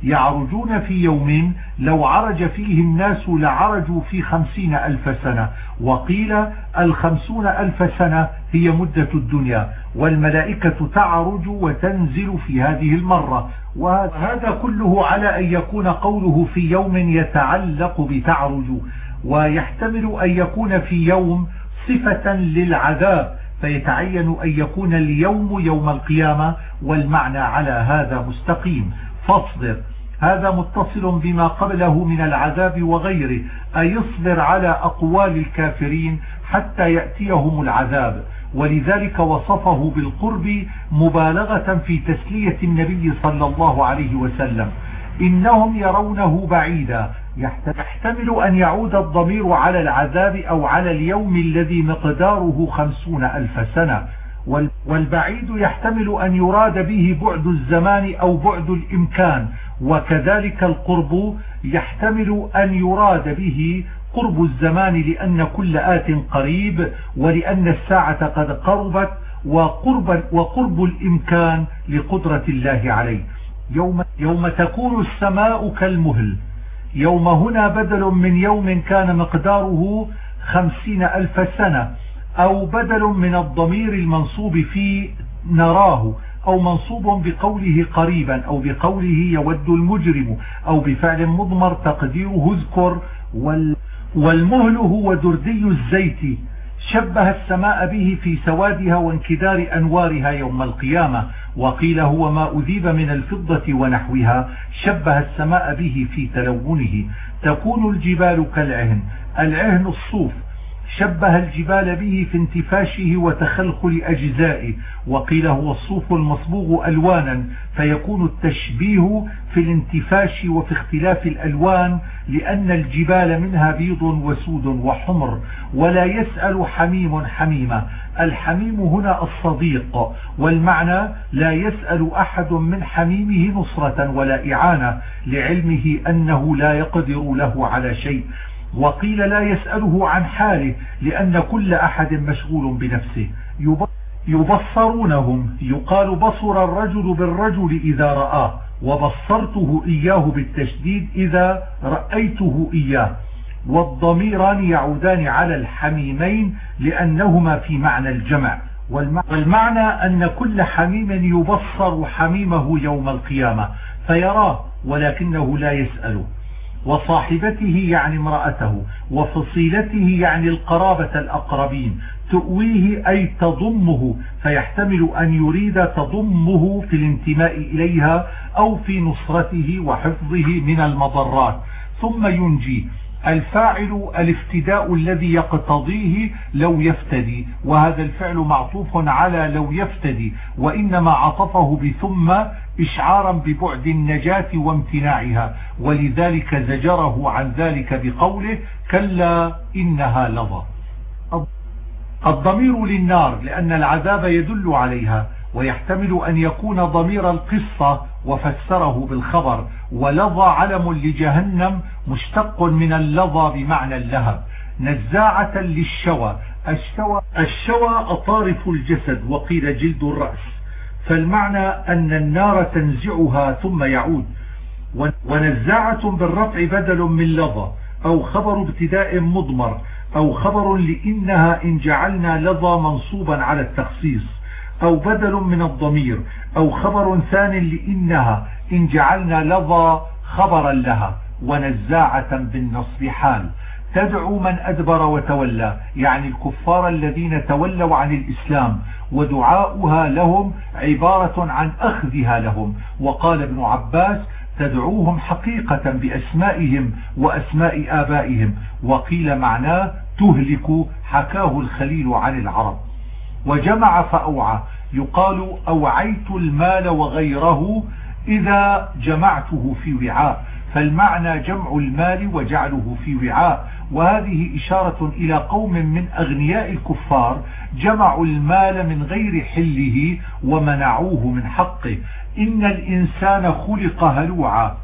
يعرجون في يوم لو عرج فيه الناس لعرجوا في خمسين ألف سنة وقيل الخمسون ألف سنة هي مدة الدنيا والملائكة تعرج وتنزل في هذه المرة. وهذا كله على أن يكون قوله في يوم يتعلق بتعرج ويحتمل أن يكون في يوم صفة للعذاب فيتعين أن يكون اليوم يوم القيامة والمعنى على هذا مستقيم. فاصبر. هذا متصل بما قبله من العذاب وغيره أي يصبر على أقوال الكافرين حتى يأتيهم العذاب. ولذلك وصفه بالقرب مبالغة في تسلية النبي صلى الله عليه وسلم. إنهم يرونه بعيدا. يحتمل أن يعود الضمير على العذاب أو على اليوم الذي مقداره خمسون ألف سنة. والبعيد يحتمل أن يراد به بعد الزمان أو بعد الإمكان. وكذلك القرب يحتمل أن يراد به قرب الزمان لأن كل آت قريب ولأن الساعة قد قربت وقرب, وقرب الإمكان لقدرة الله عليه. يوم, يوم تكون السماء كالمهل. يوم هنا بدل من يوم كان مقداره خمسين ألف سنة أو بدل من الضمير المنصوب في نراه أو منصوب بقوله قريبا أو بقوله يود المجرم أو بفعل مضمر تقديره اذكر والمهل هو دردي الزيت شبه السماء به في سوادها وانكدار أنوارها يوم القيامة وقيل هو ما أذيب من الفضة ونحوها شبه السماء به في تلونه تكون الجبال كالعهن العهن الصوف شبه الجبال به في انتفاشه وتخلخل أجزائه. وقيل هو الصوف المصبوغ ألوانا فيكون التشبيه في الانتفاش وفي اختلاف الألوان لأن الجبال منها بيض وسود وحمر ولا يسأل حميم حميمة. الحميم هنا الصديق والمعنى لا يسأل أحد من حميمه نصرة ولا إعانة لعلمه أنه لا يقدر له على شيء. وقيل لا يسأله عن حاله لأن كل أحد مشغول بنفسه. يبصرونهم. يقال بصر الرجل بالرجل إذا رآه وبصرته إياه بالتشديد إذا رأيته إياه. والضميران يعودان على الحميمين لأنهما في معنى الجمع. والمعنى أن كل حميم يبصر حميمه يوم القيامة. فيراه ولكنه لا يسأله. وصاحبته يعني امرأته وفصيلته يعني القرابة الأقربين تؤويه أي تضمه فيحتمل أن يريد تضمه في الانتماء إليها أو في نصرته وحفظه من المضرات. ثم ينجي الفاعل الافتداء الذي يقتضيه لو يفتدي وهذا الفعل معطوف على لو يفتدي وإنما عطفه بثم إشعارا ببعد النجاة وامتناعها ولذلك زجره عن ذلك بقوله كلا إنها لظى. الضمير للنار لأن العذاب يدل عليها ويحتمل أن يكون ضمير القصة وفسره بالخبر ولظى علم لجهنم مشتق من اللظى بمعنى اللهب. نزاعة للشوى. الشوى, الشوى أطارف الجسد وقيل جلد الرأس. فالمعنى أن النار تنزعها ثم يعود. ونزاعة بالرفع بدل من لظى أو خبر ابتداء مضمر أو خبر لإنها إن جعلنا لظى منصوبا على التخصيص أو بدل من الضمير أو خبر ثان لإنها إن جعلنا لظى خبرا لها ونزاعة بالنصب حال. تدعو من أدبر وتولى يعني الكفار الذين تولوا عن الإسلام ودعاؤها لهم عبارة عن أخذها لهم. وقال ابن عباس تدعوهم حقيقة بأسمائهم وأسماء آبائهم. وقيل معناه تهلك حكاه الخليل عن العرب. وجمع فأوعى يقال أوعيت المال وغيره إذا جمعته في وعاء فالمعنى جمع المال وجعله في وعاء. وهذه إشارة إلى قوم من أغنياء الكفار جمعوا المال من غير حله ومنعوه من حقه. إن الإنسان خلق هلوعا.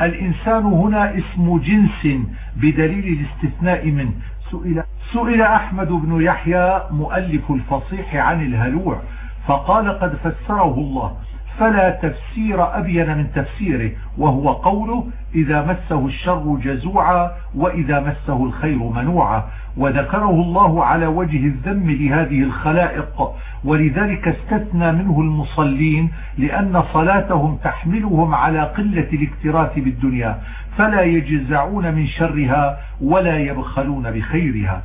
الإنسان هنا اسم جنس بدليل الاستثناء منه. سئل, سئل أحمد بن يحيى مؤلف الفصيح عن الهلوع فقال قد فسره الله. فلا تفسير أبين من تفسيره وهو قوله إذا مسه الشر جزوعا وإذا مسه الخير منوعا وذكره الله على وجه الذم لهذه الخلائق. ولذلك استثنى منه المصلين لأن صلاتهم تحملهم على قلة الاكتراث بالدنيا فلا يجزعون من شرها ولا يبخلون بخيرها.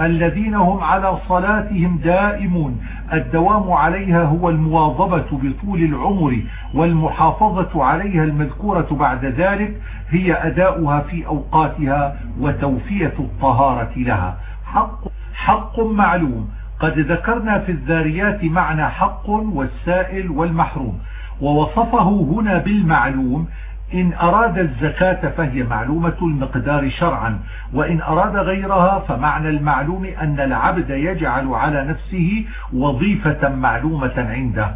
الذين هم على صلاتهم دائمون. الدوام عليها هو المواظبة بطول العمر والمحافظة عليها المذكورة بعد ذلك هي أداؤها في أوقاتها وتوفية الطهارة لها. حق, حق معلوم. قد ذكرنا في الذاريات معنى حق والسائل والمحروم. ووصفه هنا بالمعلوم إن أراد الزكاة فهي معلومة المقدار شرعا وإن أراد غيرها فمعنى المعلوم أن العبد يجعل على نفسه وظيفة معلومة عنده.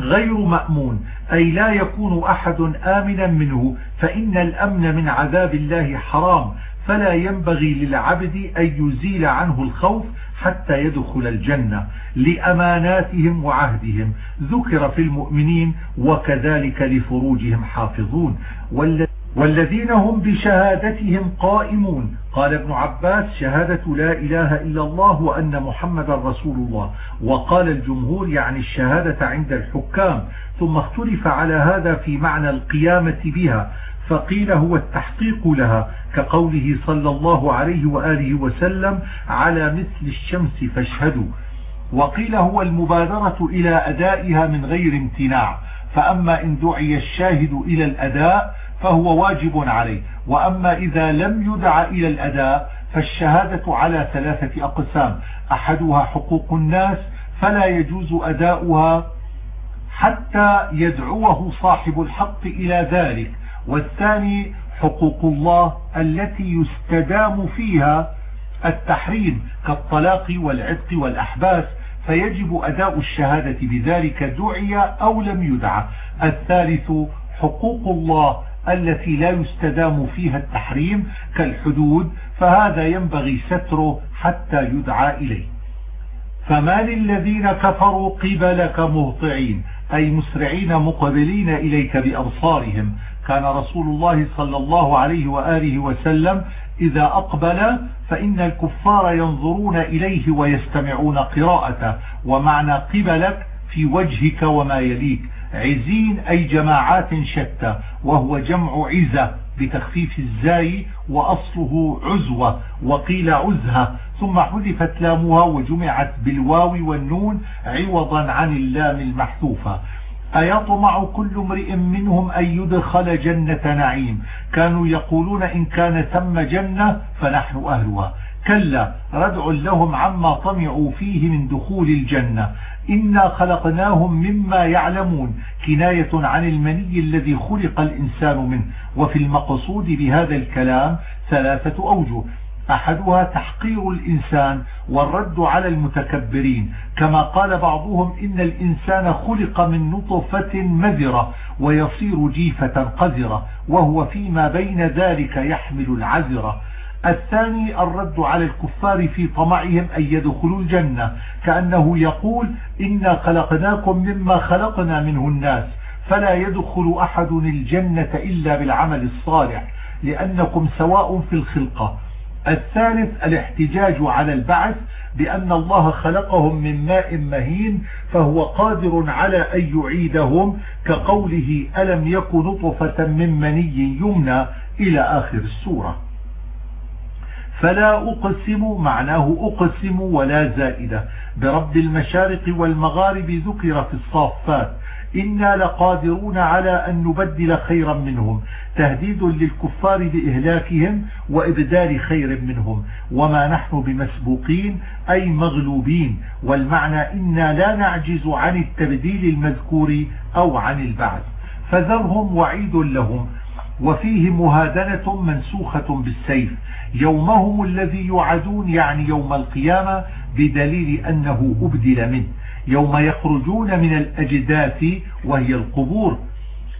غير مأمون أي لا يكون أحد آمنا منه فإن الأمن من عذاب الله حرام فلا ينبغي للعبد أن يزيل عنه الخوف حتى يدخل الجنة لأماناتهم وعهدهم. ذكر في المؤمنين وكذلك لفروجهم حافظون. والذين هم بشهادتهم قائمون. قال ابن عباس شهادة لا إله إلا الله وأن محمد رسول الله. وقال الجمهور يعني الشهادة عند الحكام. ثم اختلف على هذا في معنى القيامة بها. فقيل هو التحقيق لها كقوله صلى الله عليه وآله وسلم على مثل الشمس فاشهدوا. وقيل هو المبادرة إلى أدائها من غير امتناع فأما إن دعي الشاهد إلى الأداء فهو واجب عليه. وأما إذا لم يدع إلى الأداء فالشهادة على ثلاثة أقسام أحدها حقوق الناس فلا يجوز أداؤها حتى يدعوه صاحب الحق إلى ذلك. والثاني حقوق الله التي يستدام فيها التحريم كالطلاق والعتق والأحباس فيجب أداء الشهادة بذلك دعي أو لم يدع. الثالث حقوق الله التي لا يستدام فيها التحريم كالحدود فهذا ينبغي ستره حتى يدعى إليه. فما للذين كفروا قبلك مهطعين أي مسرعين مقبلين إليك بأبصارهم كان رسول الله صلى الله عليه وآله وسلم إذا أقبل فإن الكفار ينظرون إليه ويستمعون قراءته ومعنى قبلك في وجهك وما يليك. عزين أي جماعات شتى وهو جمع عزة بتخفيف الزاي وأصله عزوة وقيل عزها. ثم حذفت لامها وجمعت بالواو والنون عوضا عن اللام المحذوفة. أيطمع كل امرئ منهم أن يدخل جنة نعيم. كانوا يقولون إن كان ثم جنة فنحن أهلها. كلا ردع لهم عما طمعوا فيه من دخول الجنة. إنا خلقناهم مما يعلمون. كناية عن المني الذي خلق الإنسان منه. وفي المقصود بهذا الكلام ثلاثة أوجه. أحدها تحقير الإنسان والرد على المتكبرين كما قال بعضهم إن الإنسان خلق من نطفة مذرة ويصير جيفة قذرة وهو فيما بين ذلك يحمل العذرة. الثاني الرد على الكفار في طمعهم أن يدخلوا الجنة كأنه يقول إنا خلقناكم مما خلقنا منه الناس فلا يدخل أحد الجنة إلا بالعمل الصالح لأنكم سواء في الخلقة الثالث الاحتجاج على البعث بأن الله خلقهم من ماء مهين فهو قادر على أن يعيدهم كقوله ألم يكن نطفة من مني يمنى إلى آخر السورة. فلا أقسم معناه أقسم ولا زائدة. برب المشارق والمغارب ذكر في الصافات إنا لقادرون على أن نبدل خيرا منهم تهديد للكفار بإهلاكهم وإبدال خير منهم. وما نحن بمسبوقين أي مغلوبين. والمعنى إنا لا نعجز عن التبديل المذكور أو عن البعث. فذرهم وعيد لهم وفيه مهادنة منسوخة بالسيف. يومهم الذي يعدون يعني يوم القيامة بدليل أنه أبدل منه. يوم يخرجون من الأجداث وهي القبور.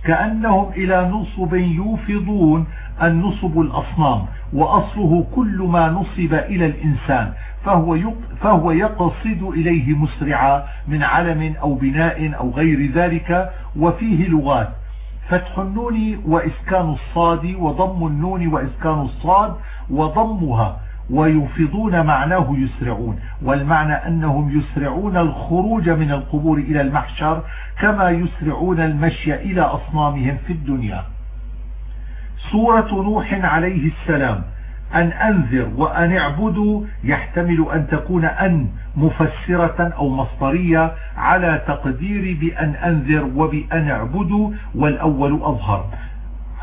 كأنهم إلى نصب يوفضون النصب الأصنام وأصله كل ما نصب إلى الإنسان فهو, فهو يقصد إليه مسرعا من علم أو بناء أو غير ذلك وفيه لغات. فتح النون وإسكان الصاد وضم النون وإسكان الصاد وضمها. ويفضون معناه يسرعون والمعنى أنهم يسرعون الخروج من القبور إلى المحشر كما يسرعون المشي إلى أصنامهم في الدنيا. سورة نوح عليه السلام أن أنذر وأن اعبدوا يحتمل أن تكون أن مفسرة أو مصدرية على تقدير بأن أنذر وبأن اعبدوا والأول أظهر.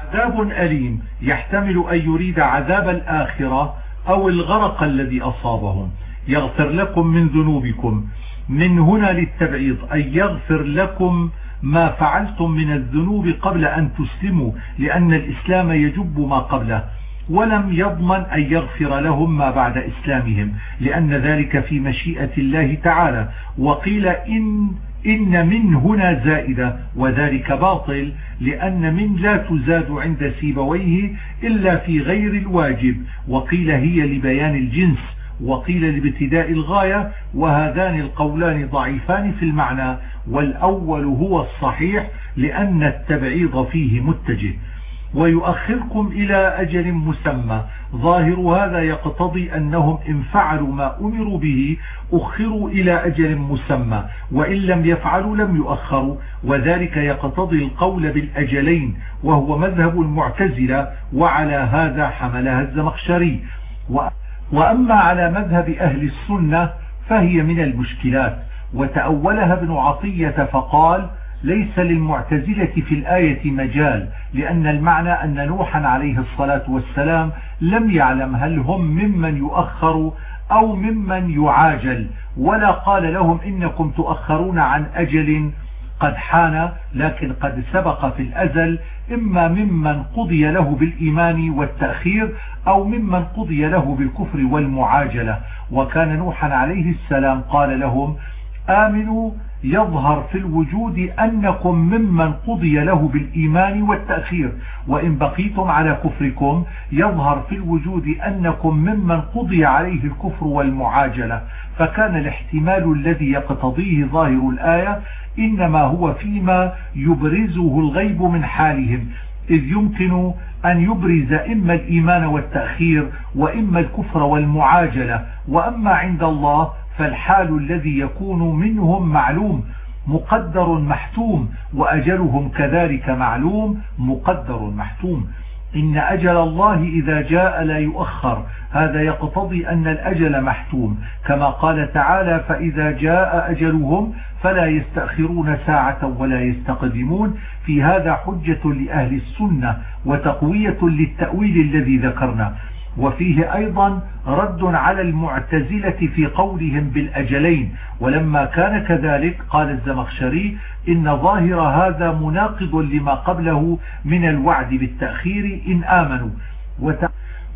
عذاب أليم يحتمل أن يريد عذاب الآخرة أو الغرق الذي أصابهم. يغفر لكم من ذنوبكم. من هنا للتبعيض أي يغفر لكم ما فعلتم من الذنوب قبل أن تسلموا لأن الإسلام يجب ما قبله. ولم يضمن أن يغفر لهم ما بعد إسلامهم لأن ذلك في مشيئة الله تعالى. وقيل إن إن من هنا زائدة وذلك باطل لأن من لا تزاد عند سيبويه إلا في غير الواجب وقيل هي لبيان الجنس وقيل لابتداء الغاية وهذان القولان ضعيفان في المعنى والأول هو الصحيح لأن التبعيض فيه متجه. ويؤخركم إلى أجل مسمى. ظاهر هذا يقتضي أنهم إن فعلوا ما أمروا به أخروا إلى أجل مسمى وإن لم يفعلوا لم يؤخروا. وذلك يقتضي القول بالأجلين وهو مذهب المعتزلة وعلى هذا حملها الزمخشري. وأما على مذهب أهل السنة فهي من المشكلات. وتأولها ابن عطية فقال ليس للمعتزلة في الآية مجال لأن المعنى أن نوحا عليه الصلاة والسلام لم يعلم هل هم ممن يؤخر أو ممن يعاجل ولا قال لهم إنكم تؤخرون عن أجل قد حان لكن قد سبق في الأزل إما ممن قضي له بالإيمان والتأخير أو ممن قضي له بالكفر والمعاجلة. وكان نوحا عليه السلام قال لهم آمنوا يظهر في الوجود أنكم ممن قضي له بالإيمان والتأخير. وإن بقيتم على كفركم يظهر في الوجود أنكم ممن قضي عليه الكفر والمعاجلة. فكان الاحتمال الذي يقتضيه ظاهر الآية إنما هو فيما يبرزه الغيب من حالهم. إذ يمكن أن يبرز إما الإيمان والتأخير وإما الكفر والمعاجلة. وأما عند الله فالحال الذي يكون منهم معلوم مقدر محتوم وأجلهم كذلك معلوم مقدر محتوم. إن أجل الله إذا جاء لا يؤخر. هذا يقتضي أن الأجل محتوم. كما قال تعالى فإذا جاء أجلهم فلا يستأخرون ساعة ولا يستقدمون. في هذا حجة لأهل السنة وتقوية للتأويل الذي ذكرنا. وفيه أيضا رد على المعتزلة في قولهم بالأجلين. ولما كان كذلك قال الزمخشري إن ظاهر هذا مناقض لما قبله من الوعد بالتأخير إن آمنوا.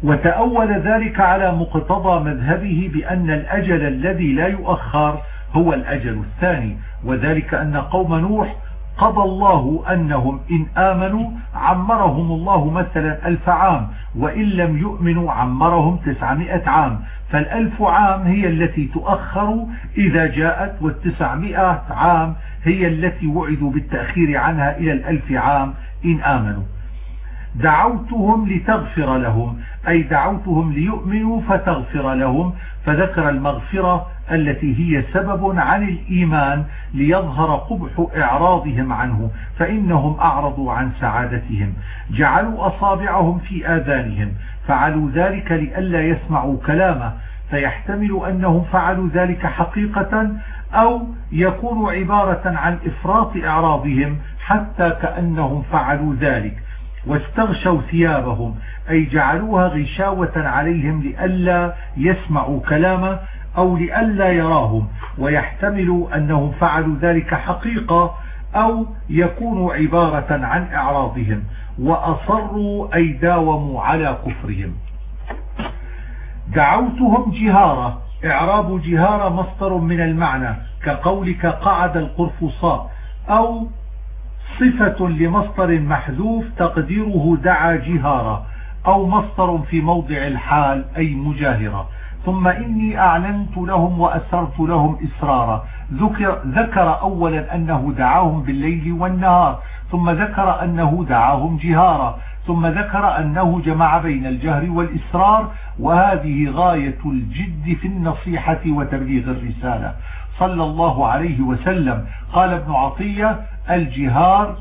وتأول ذلك على مقتضى مذهبه بأن الأجل الذي لا يؤخر هو الأجل الثاني. وذلك أن قوم نوح قضى الله أنهم إن آمنوا عمرهم الله مثلا ألف عام وإن لم يؤمنوا عمرهم تسعمائة عام. فالألف عام هي التي تؤخر إذا جاءت والتسعمائة عام هي التي وعدوا بالتأخير عنها إلى الألف عام إن آمنوا. دعوتهم لتغفر لهم أي دعوتهم ليؤمنوا فتغفر لهم. فذكر المغفرة التي هي سبب عن الإيمان ليظهر قبح إعراضهم عنه فإنهم أعرضوا عن سعادتهم جعلوا أصابعهم في آذانهم فعلوا ذلك لئلا يسمعوا كلامه فيحتمل أنهم فعلوا ذلك حقيقة أو يكون عبارة عن إفراط إعراضهم حتى كأنهم فعلوا ذلك واستغشوا ثيابهم أي جعلوها غشاوة عليهم لئلا يسمعوا كلامه أو لئلا يراهم ويحتمل أنهم فعلوا ذلك حقيقة أو يكون عبارة عن إعراضهم وأصروا أي داوموا على كفرهم. دعوتهم جهارة إعراب جهارة مصدر من المعنى كقولك قعد القرفصاء أو صفة لمصدر محذوف تقديره دعا جهارة. أو مصدر في موضع الحال أي مجاهرة. ثم إني أعلنت لهم وأسرت لهم إسرارا. ذكر, ذكر أولا أنه دعاهم بالليل والنهار ثم ذكر أنه دعاهم جهارا ثم ذكر أنه جمع بين الجهر والإسرار وهذه غاية الجد في النصيحة وتبليغ الرسالة. صلى الله عليه وسلم. قال ابن عطية الجهار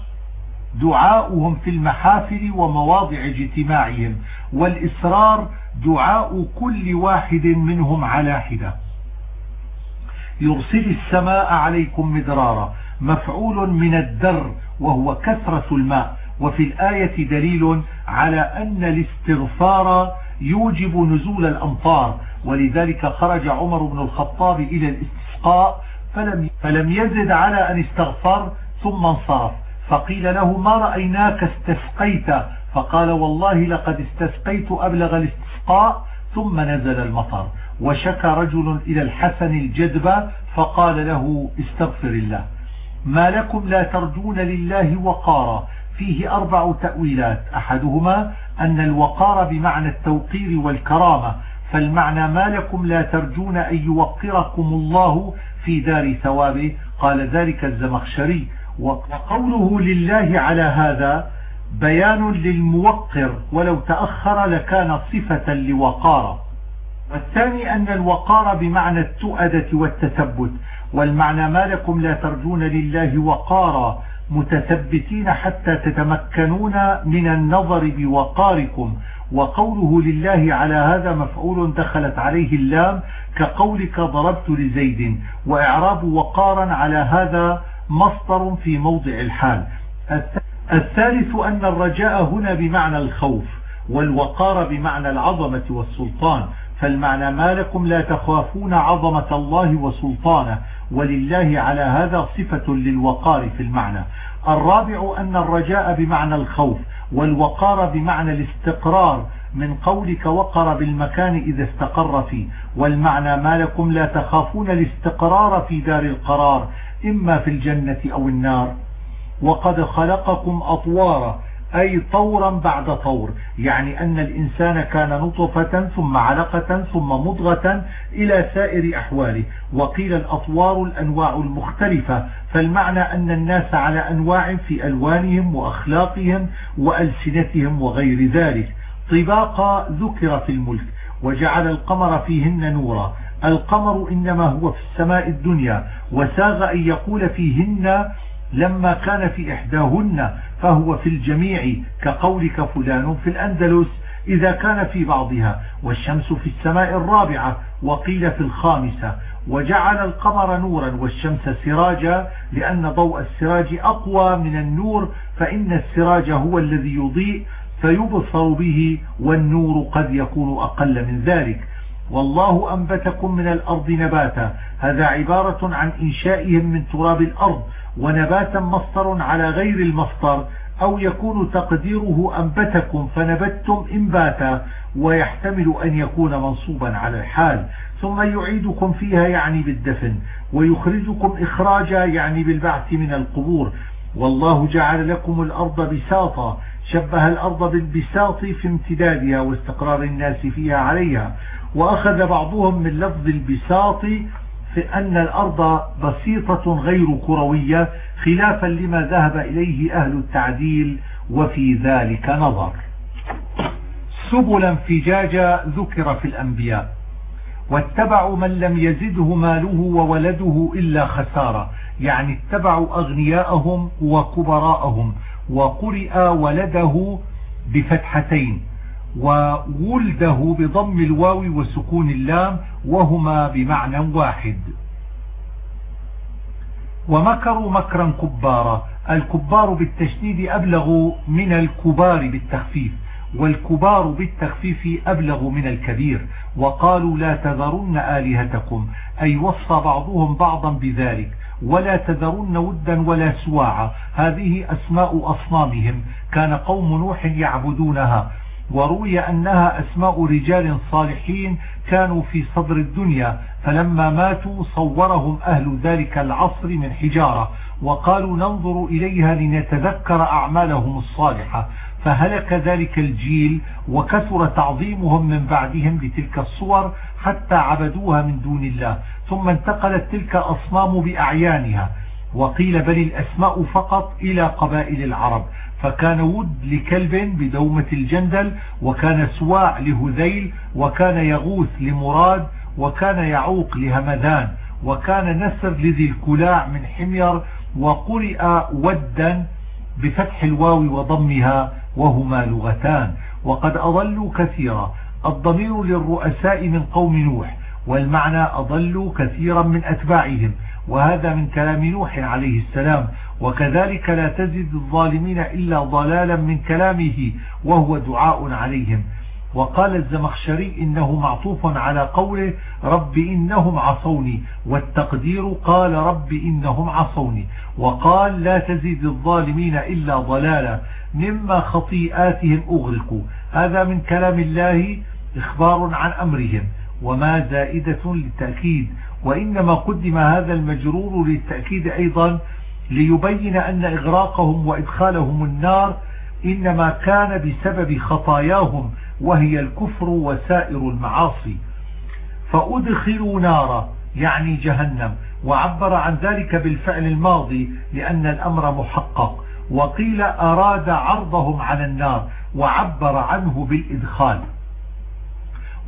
دعاؤهم في المحافل ومواضع اجتماعهم والإسرار دعاء كل واحد منهم على حدة. يرسل السماء عليكم مدرارا مفعول من الدر وهو كثرة الماء وفي الآية دليل على أن الاستغفار يوجب نزول الأمطار. ولذلك خرج عمر بن الخطاب إلى الاستسقاء فلم, فلم يزد على أن استغفر ثم انصرف. فقيل له ما رأيناك استسقيت فقال والله لقد استسقيت أبلغ الاستسقاء ثم نزل المطر وشكى رجل إلى الحسن الجدب فقال له استغفر الله ما لكم لا ترجون لله وقارا فيه أربع تأويلات أحدهما أن الوقار بمعنى التوقير والكرامة فالمعنى ما لكم لا ترجون أن يوقركم الله في دار ثوابه قال ذلك الزمخشري وقوله لله على هذا بيان للموقر ولو تأخر لكان صفة لوقار والثاني أن الوقار بمعنى التؤدة والتثبت. والمعنى ما لكم لا ترجون لله وقارا متثبتين حتى تتمكنون من النظر بوقاركم. وقوله لله على هذا مفعول دخلت عليه اللام كقولك ضربت لزيد. وإعراب وقارا على هذا مصدر في موضع الحال. الثالث أن الرجاء هنا بمعنى الخوف والوقار بمعنى العظمة والسلطان. فالمعنى ما لكم لا تخافون عظمة الله وسلطانه ولله على هذا صفة للوقار في المعنى. الرابع أن الرجاء بمعنى الخوف والوقار بمعنى الاستقرار من قولك وقر بالمكان إذا استقر فيه. والمعنى ما لكم لا تخافون الاستقرار في دار القرار إما في الجنة أو النار. وقد خلقكم أطوارا أي طورا بعد طور. يعني أن الإنسان كان نطفة ثم علقة ثم مضغة إلى سائر أحواله. وقيل الأطوار الأنواع المختلفة فالمعنى أن الناس على أنواع في ألوانهم وأخلاقهم وألسنتهم وغير ذلك. طباقا ذكر في الملك وجعل القمر فيهن نورا. القمر إنما هو في السماء الدنيا وساغ أن يقول فيهن لما كان في إحداهن فهو في الجميع كقولك فلان في الأندلس إذا كان في بعضها والشمس في السماء الرابعة وقيل في الخامسة. وجعل القمر نورا والشمس سراجا لأن ضوء السراج أقوى من النور فإن السراج هو الذي يضيء فيبصر به والنور قد يكون أقل من ذلك. والله أنبتكم من الأرض نباتا. هذا عبارة عن إنشائهم من تراب الأرض ونباتا مصدر على غير المصدر أو يكون تقديره أنبتكم فنبتتم إنباتا ويحتمل أن يكون منصوبا على الحال. ثم يعيدكم فيها يعني بالدفن ويخرجكم إخراجا يعني بالبعث من القبور. والله جعل لكم الأرض بساطا شبه الأرض بالبساط في امتدادها واستقرار الناس فيها عليها. وأخذ بعضهم من لفظ البساط في أن الأرض بسيطة غير كروية خلافا لما ذهب إليه أهل التعديل وفي ذلك نظر. سبلا فجاجا ذكر في الأنبياء واتبعوا من لم يزده ماله وولده إلا خسارة يعني اتبعوا أغنياءهم وكبراءهم وقرئ ولده بفتحتين وولده بضم الواو وسكون اللام وهما بمعنى واحد. ومكروا مكرا كبارا. الكبار بالتشديد أبلغ من الكبار بالتخفيف والكبار بالتخفيف أبلغ من الكبير. وقالوا لا تذرن آلهتكم أي وصى بعضهم بعضا بذلك ولا تذرن ودا ولا سواعا. هذه أسماء أصنامهم. كان قوم نوح يعبدونها. وروي أنها أسماء رجال صالحين كانوا في صدر الدنيا فلما ماتوا صورهم أهل ذلك العصر من حجارة وقالوا ننظر إليها لنتذكر أعمالهم الصالحة. فهلك ذلك الجيل وكثر تعظيمهم من بعدهم لتلك الصور حتى عبدوها من دون الله. ثم انتقلت تلك أصنام بأعيانها وقيل بل الأسماء فقط إلى قبائل العرب. فكان ود لكلب بدومة الجندل وكان سواع لهذيل وكان يغوث لمراد وكان يعوق لهمدان وكان نسر لذي الكلاع من حمير وقرئ ودا بفتح الواو وضمها وهما لغتان. وقد أضلوا كثيرا. الضمير للرؤساء من قوم نوح والمعنى أضلوا كثيرا من أتباعهم. وهذا من كلام نوح عليه السلام. وكذلك لا تزد الظالمين إلا ضلالا من كلامه وهو دعاء عليهم. وقال الزمخشري إنه معطوف على قوله رب إنهم عصوني والتقدير قال رب إنهم عصوني. وقال لا تزيد الظالمين إلا ضلالا مما خطيئاتهم أغرقوا. هذا من كلام الله إخبار عن أمرهم. وما زائدة للتأكيد. وإنما قدم هذا المجرور للتأكيد أيضا ليبين أن إغراقهم وإدخالهم النار إنما كان بسبب خطاياهم وهي الكفر وسائر المعاصي. فأدخلوا نارا يعني جهنم وعبر عن ذلك بالفعل الماضي لأن الأمر محقق. وقيل أراد عرضهم على النار وعبر عنه بالإدخال.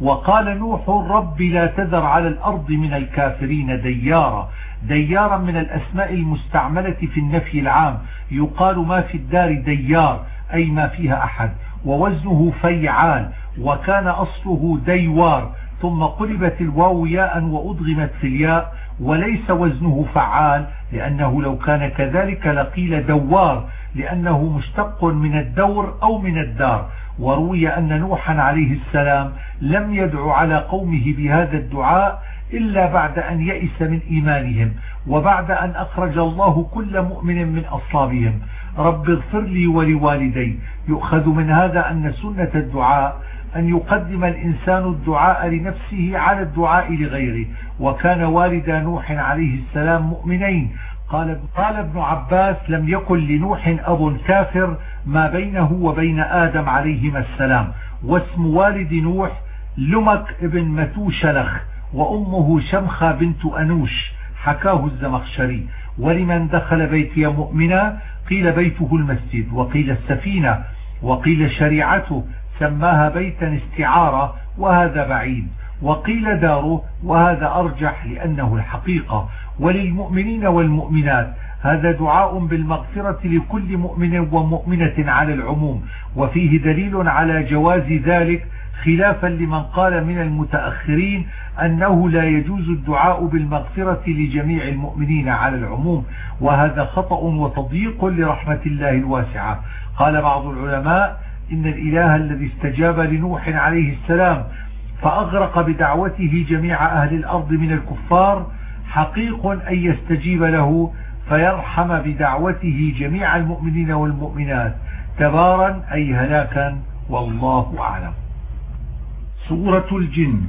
وقال نوح رب لا تذر على الأرض من الكافرين ديارا. ديارا من الأسماء المستعملة في النفي العام. يقال ما في الدار ديار أي ما فيها أحد. ووزنه فيعال وكان أصله ديوار. ثم قلبت الواو ياء وأضغمت في الياء. وليس وزنه فعال لأنه لو كان كذلك لقيل دوار لأنه مشتق من الدور أو من الدار. وروي أن نوحا عليه السلام لم يدع على قومه بهذا الدعاء إلا بعد أن يئس من إيمانهم وبعد أن أخرج الله كل مؤمن من أصلابهم. رب اغفر لي ولوالدي. يؤخذ من هذا أن سنة الدعاء أن يقدم الإنسان الدعاء لنفسه على الدعاء لغيره. وكان والد نوح عليه السلام مؤمنين قال قال ابن عباس لم يكن لنوح أب كافر ما بينه وبين آدم عليهما السلام. واسم والد نوح لمك ابن متوشلخ وأمه شمخة بنت أنوش حكاه الزمخشري. ولمن دخل بيتي مؤمنا؟ قيل بيته المسجد وقيل السفينة وقيل شريعته سماها بيتا استعارة وهذا بعيد. وقيل داره وهذا أرجح لأنه الحقيقة وللمؤمنين والمؤمنات. هذا دعاء بالمغفرة لكل مؤمن ومؤمنة على العموم وفيه دليل على جواز ذلك خلافا لمن قال من المتأخرين أنه لا يجوز الدعاء بالمغفرة لجميع المؤمنين على العموم وهذا خطأ وتضييق لرحمة الله الواسعة. قال بعض العلماء إن الإله الذي استجاب لنوح عليه السلام فأغرق بدعوته جميع أهل الأرض من الكفار حقيق أن يستجيب له فيرحم بدعوته جميع المؤمنين والمؤمنات. تبارا أي هلاكا والله أعلم. سورة الجن.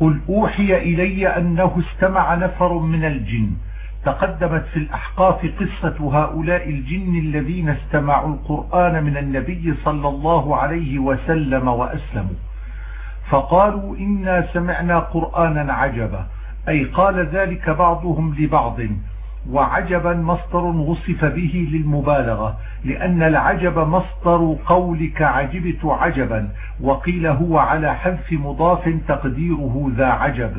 قل أوحي إلي أنه استمع نفر من الجن. تقدمت في الأحقاف قصة هؤلاء الجن الذين استمعوا القرآن من النبي صلى الله عليه وسلم وأسلموا. فقالوا إنا سمعنا قرآنا عجبا. أي قال ذلك بعضهم لبعض. وعجبا مصدر وصف به للمبالغة. لأن العجب مصدر قولك عجبت عجبا. وقيل هو على حذف مضاف تقديره ذا عجب.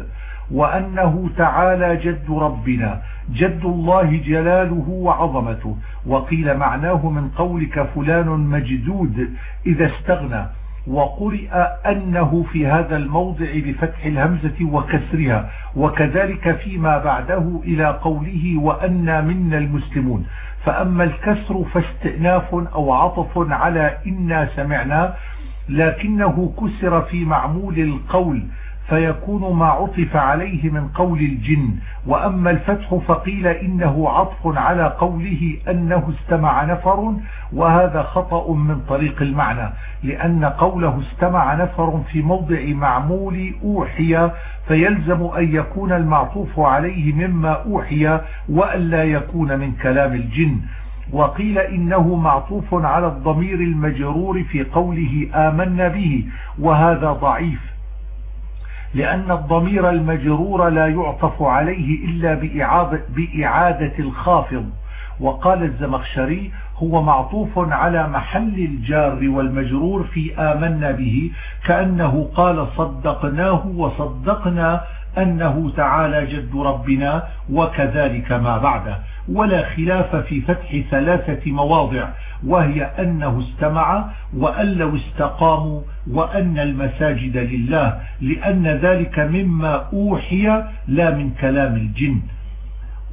وأنه تعالى جد ربنا. جد الله جلاله وعظمته. وقيل معناه من قولك فلان مجدود. إذا استغنى. وقرئ أنه في هذا الموضع بفتح الهمزة وكسرها وكذلك فيما بعده إلى قوله وأنا منا المسلمون. فأما الكسر فاستئناف أو عطف على إنا سمعنا لكنه كسر في معمول القول فيكون ما عطف عليه من قول الجن. وأما الفتح فقيل إنه عطف على قوله أنه استمع نفر وهذا خطأ من طريق المعنى لأن قوله استمع نفر في موضع معمول أوحي فيلزم أن يكون المعطوف عليه مما أوحي وألا يكون من كلام الجن. وقيل إنه معطوف على الضمير المجرور في قوله آمنا به وهذا ضعيف. لأن الضمير المجرور لا يعطف عليه إلا بإعادة, بإعادة الخافض. وقال الزمخشري هو معطوف على محل الجار والمجرور في آمنا به كأنه قال صدقناه وصدقنا أنه تعالى جد ربنا وكذلك ما بعده. ولا خلاف في فتح ثلاثة مواضع وهي أنه استمع وأن لو استقاموا وأن المساجد لله لأن ذلك مما أوحي لا من كلام الجن.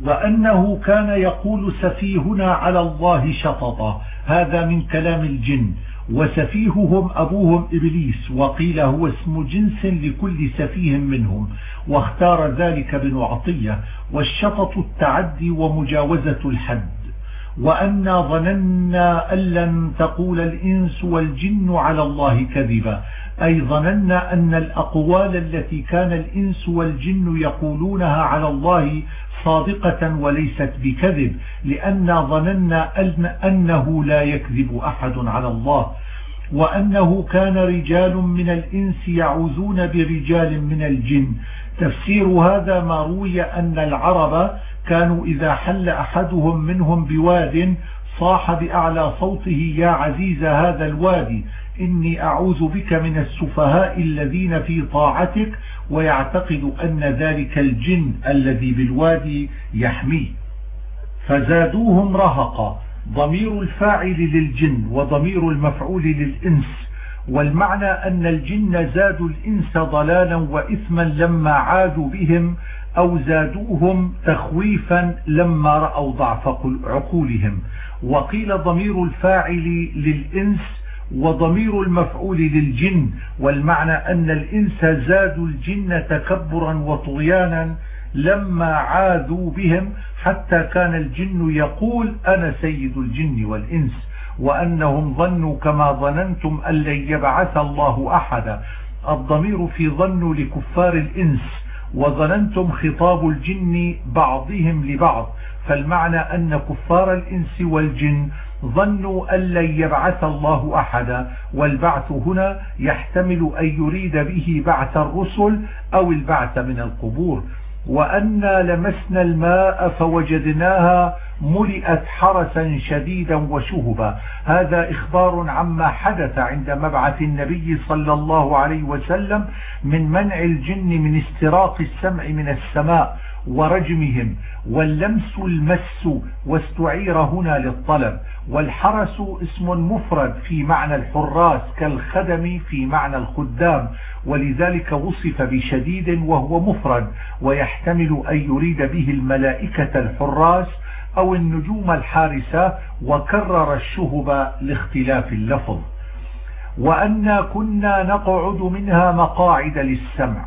وأنه كان يقول سفيهنا على الله شططا هذا من كلام الجن. وسفيههم أبوهم إبليس وقيل هو اسم جنس لكل سفيه منهم واختار ذلك بن عطية والشطط التعدي ومجاوزة الحد. وأنا ظننا أن لن تقول الإنس والجن على الله كذبا أي ظننا أن الأقوال التي كان الإنس والجن يقولونها على الله صادقة وليست بكذب لأن ظننا أن أنه لا يكذب أحد على الله وأنه كان رجال من الإنس يعوذون برجال من الجن. تفسير هذا ما روي أن العرب كانوا إذا حل أحدهم منهم بواد صاح بأعلى صوته يا عزيز هذا الوادي إني أعوذ بك من السفهاء الذين في طاعتك ويعتقد أن ذلك الجن الذي بالوادي يحميه. فزادوهم رهقا. ضمير الفاعل للجن وضمير المفعول للإنس. والمعنى أن الجن زادوا الإنس ضلالا وإثما لما عادوا بهم أو زادوهم تخويفا لما رأوا ضعف عقولهم. وقيل ضمير الفاعل للإنس وضمير المفعول للجن والمعنى أن الإنس زادوا الجن تكبرا وطغيانا لما عاذوا بهم حتى كان الجن يقول أنا سيد الجن والإنس وأنهم ظنوا كما ظننتم أن لن يبعث الله أحدا. الضمير في ظن لكفار الإنس وظننتم خطاب الجن بعضهم لبعض. فالمعنى أن كفار الإنس والجن ظنوا أن لن يبعث الله أحدا والبعث هنا يحتمل أن يريد به بعث الرسل أو البعث من القبور. وأنا لمسنا الماء فوجدناها ملئت حرسا شديدا وشهبا. هذا إخبار عما حدث عند مبعث النبي صلى الله عليه وسلم من منع الجن من استراق السمع من السماء ورجمهم واللمس المس واستعير هنا للطلب. والحرس اسم مفرد في معنى الحراس كالخدم في معنى الخدام ولذلك وصف بشديد وهو مفرد ويحتمل أن يريد به الملائكة الحراس أو النجوم الحارسة وكرر الشهب لاختلاف اللفظ. وأنا كنا نقعد منها مقاعد للسمع.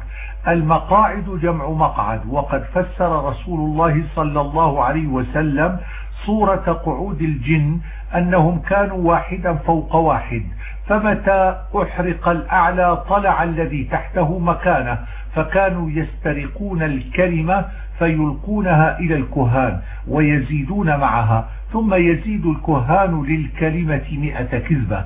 المقاعد جمع مقعد وقد فسر رسول الله صلى الله عليه وسلم صورة قعود الجن أنهم كانوا واحدا فوق واحد فمتى أحرق الأعلى طلع الذي تحته مكانه فكانوا يسترقون الكلمة فيلقونها إلى الكهان ويزيدون معها ثم يزيد الكهان للكلمة مئة كذبة.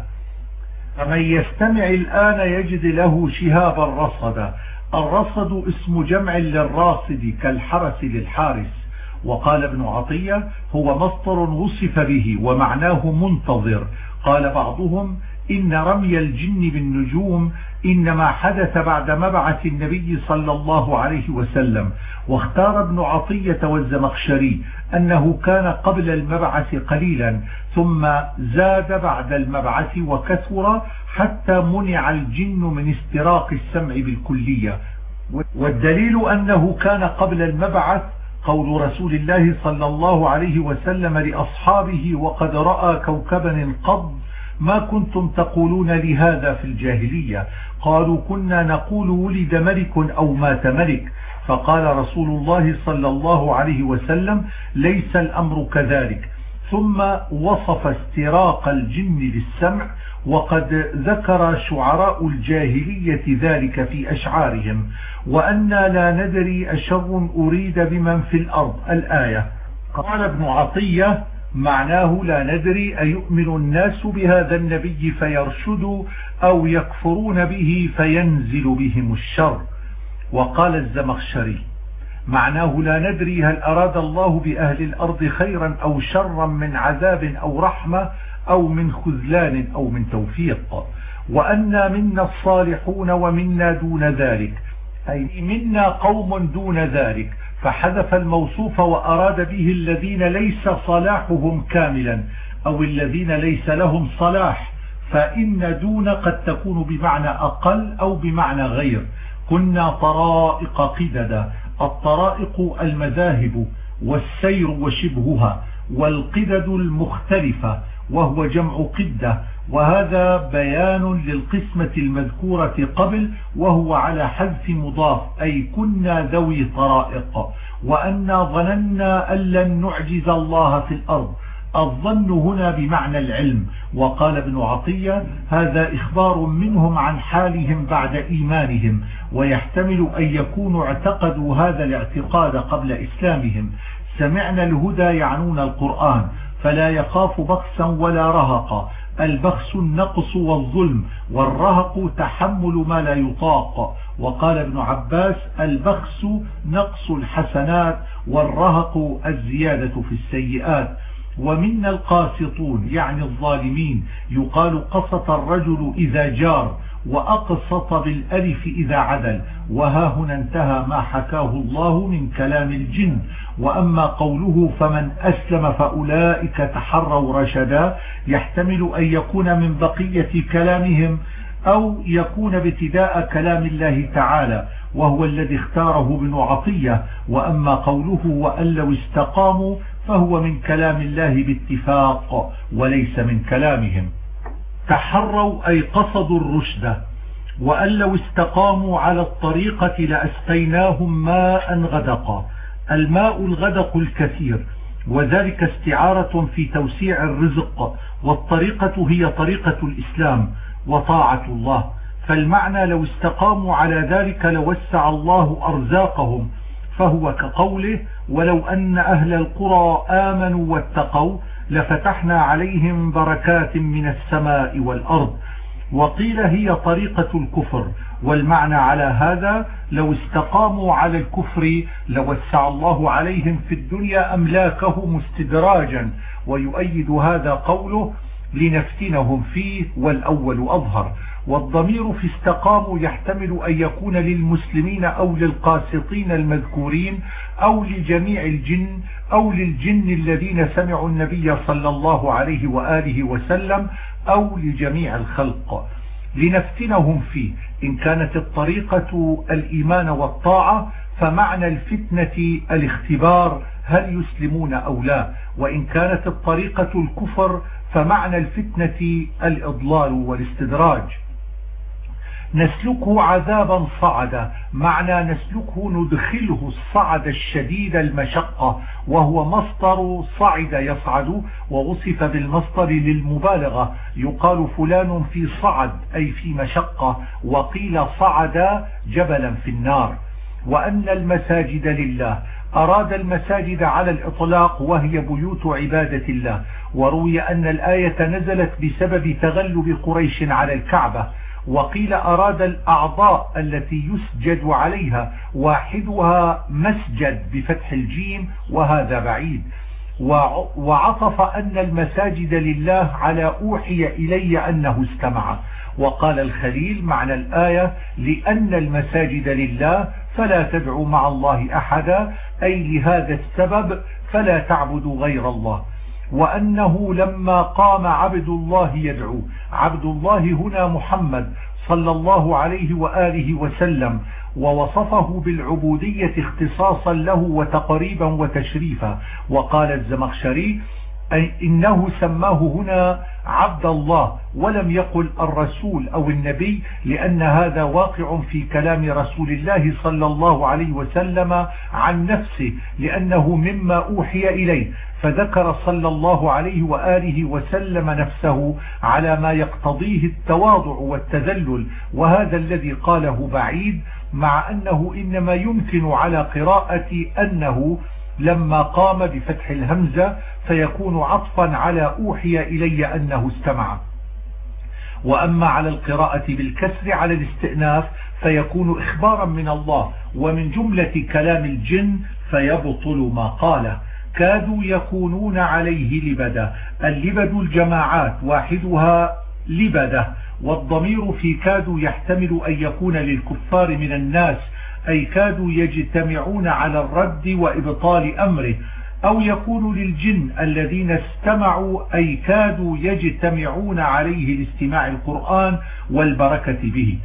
فمن يستمع الآن يجد له شهابا رصدا الرصد اسم جمع للراصد كالحرس للحارس. وقال ابن عطية هو مصدر وصف به ومعناه منتظر. قال بعضهم إن رمي الجن بالنجوم إنما حدث بعد مبعث النبي صلى الله عليه وسلم. واختار ابن عطية والزمخشري أنه كان قبل المبعث قليلا ثم زاد بعد المبعث وكثر حتى منع الجن من استراق السمع بالكلية. والدليل أنه كان قبل المبعث قول رسول الله صلى الله عليه وسلم لأصحابه وقد رأى كوكبا انقض ما كنتم تقولون لهذا في الجاهلية؟ قالوا كنا نقول ولد ملك أو مات ملك. فقال رسول الله صلى الله عليه وسلم ليس الأمر كذلك. ثم وصف استراق الجن للسمع وقد ذكر شعراء الجاهلية ذلك في أشعارهم وأنا لا ندري أشر أريد بمن في الأرض. الآية قال ابن عطية معناه لا ندري أيؤمن الناس بهذا النبي فيرشدوا أو يكفرون به فينزل بهم الشر. وقال الزمخشري معناه لا ندري هل أراد الله بأهل الأرض خيرا أو شرا من عذاب أو رحمة أو من خذلان أو من توفيق. وأنا منا الصالحون ومنا دون ذلك. أي منا قوم دون ذلك. فحذف الموصوف وأراد به الذين ليس صلاحهم كاملا أو الذين ليس لهم صلاح. فإن دون قد تكون بمعنى أقل أو بمعنى غير. كنا طرائق قددا. الطرائق المذاهب والسير وشبهها. والقدد المختلفة. وهو جمع قدة وهذا بيان للقسمة المذكورة قبل وهو على حذف مضاف أي كنا ذوي طرائق. وأنا ظننا أن لن نعجز الله في الأرض. الظن هنا بمعنى العلم. وقال ابن عطية هذا إخبار منهم عن حالهم بعد إيمانهم ويحتمل أن يكونوا اعتقدوا هذا الاعتقاد قبل إسلامهم. سمعنا الهدى يعنون القرآن. فلا يخاف بخسا ولا رهقا. البخس النقص والظلم والرهق تحمل ما لا يطاق. وقال ابن عباس البخس نقص الحسنات والرهق الزيادة في السيئات. ومنا القاسطون يعني الظالمين يقال قسط الرجل إذا جار وأقسط بالألف إذا عدل. وها هنا انتهى ما حكاه الله من كلام الجن. وأما قوله فمن أسلم فأولئك تحروا رشدا يحتمل أن يكون من بقية كلامهم أو يكون ابتداء كلام الله تعالى وهو الذي اختاره ابن عطية. وأما قوله وأن لو استقاموا فهو من كلام الله باتفاق وليس من كلامهم. تحروا أي قصدوا الرشد. وأن لو استقاموا على الطريقة لأسقيناهم ماء غدقا. الماء الغدق الكثير وذلك استعارة في توسيع الرزق والطريقة هي طريقة الإسلام وطاعة الله. فالمعنى لو استقاموا على ذلك لوسع الله أرزاقهم فهو كقوله ولو أن أهل القرى آمنوا واتقوا لفتحنا عليهم بركات من السماء والأرض وقيل هي طريقة الكفر والمعنى على هذا لو استقاموا على الكفر لوسع الله عليهم في الدنيا أملاكهم استدراجا ويؤيد هذا قوله لنفتنهم فيه والأول أظهر. والضمير في استقاموا يحتمل أن يكون للمسلمين أو للقاسطين المذكورين أو لجميع الجن أو للجن الذين سمعوا النبي صلى الله عليه وآله وسلم أو لجميع الخلق لنفتنهم فيه. إن كانت الطريقة الإيمان والطاعة فمعنى الفتنة الاختبار هل يسلمون أو لا. وإن كانت الطريقة الكفر فمعنى الفتنة الإضلال والاستدراج. نسلكه عذابا صعدا. معنى نسلكه ندخله الصعد الشديد المشقة وهو مصدر صعد يصعد ووصف بالمصدر للمبالغة. يقال فلان في صعد أي في مشقة وقيل صعد جبلا في النار. وأن المساجد لله. أراد المساجد على الإطلاق وهي بيوت عبادة الله. وروي أن الآية نزلت بسبب تغلب قريش على الكعبة. وقيل أراد الأعضاء التي يسجد عليها واحدها مسجد بفتح الجيم وهذا بعيد. وعطف أن المساجد لله على أوحي إلي أنه استمع. وقال الخليل معنى الآية لأن المساجد لله فلا تدعوا مع الله أحدا أي لهذا السبب فلا تعبدوا غير الله. وأنه لما قام عبد الله يدعو عبد الله هنا محمد صلى الله عليه وآله وسلم ووصفه بالعبودية اختصاصا له وتقريبا وتشريفا. وقال الزمخشري أي إنه سماه هنا عبد الله ولم يقل الرسول أو النبي لأن هذا واقع في كلام رسول الله صلى الله عليه وسلم عن نفسه لأنه مما أوحي إليه. فذكر صلى الله عليه وآله وسلم نفسه على ما يقتضيه التواضع والتذلل وهذا الذي قاله بعيد مع أنه إنما يمكن على قراءة أنه لما قام بفتح الهمزة فيكون عطفا على أوحي إلي أنه استمع. وأما على القراءة بالكسر على الاستئناف فيكون إخبارا من الله ومن جملة كلام الجن فيبطل ما قاله كادوا يكونون عليه لبدا. اللبد الجماعات واحدها لبدة. والضمير في كادوا يحتمل أن يكون للكفار من الناس أي كادوا يجتمعون على الرد وإبطال أمره. أو يكون للجن الذين استمعوا أي كادوا يجتمعون عليه لاستماع القرآن والبركة به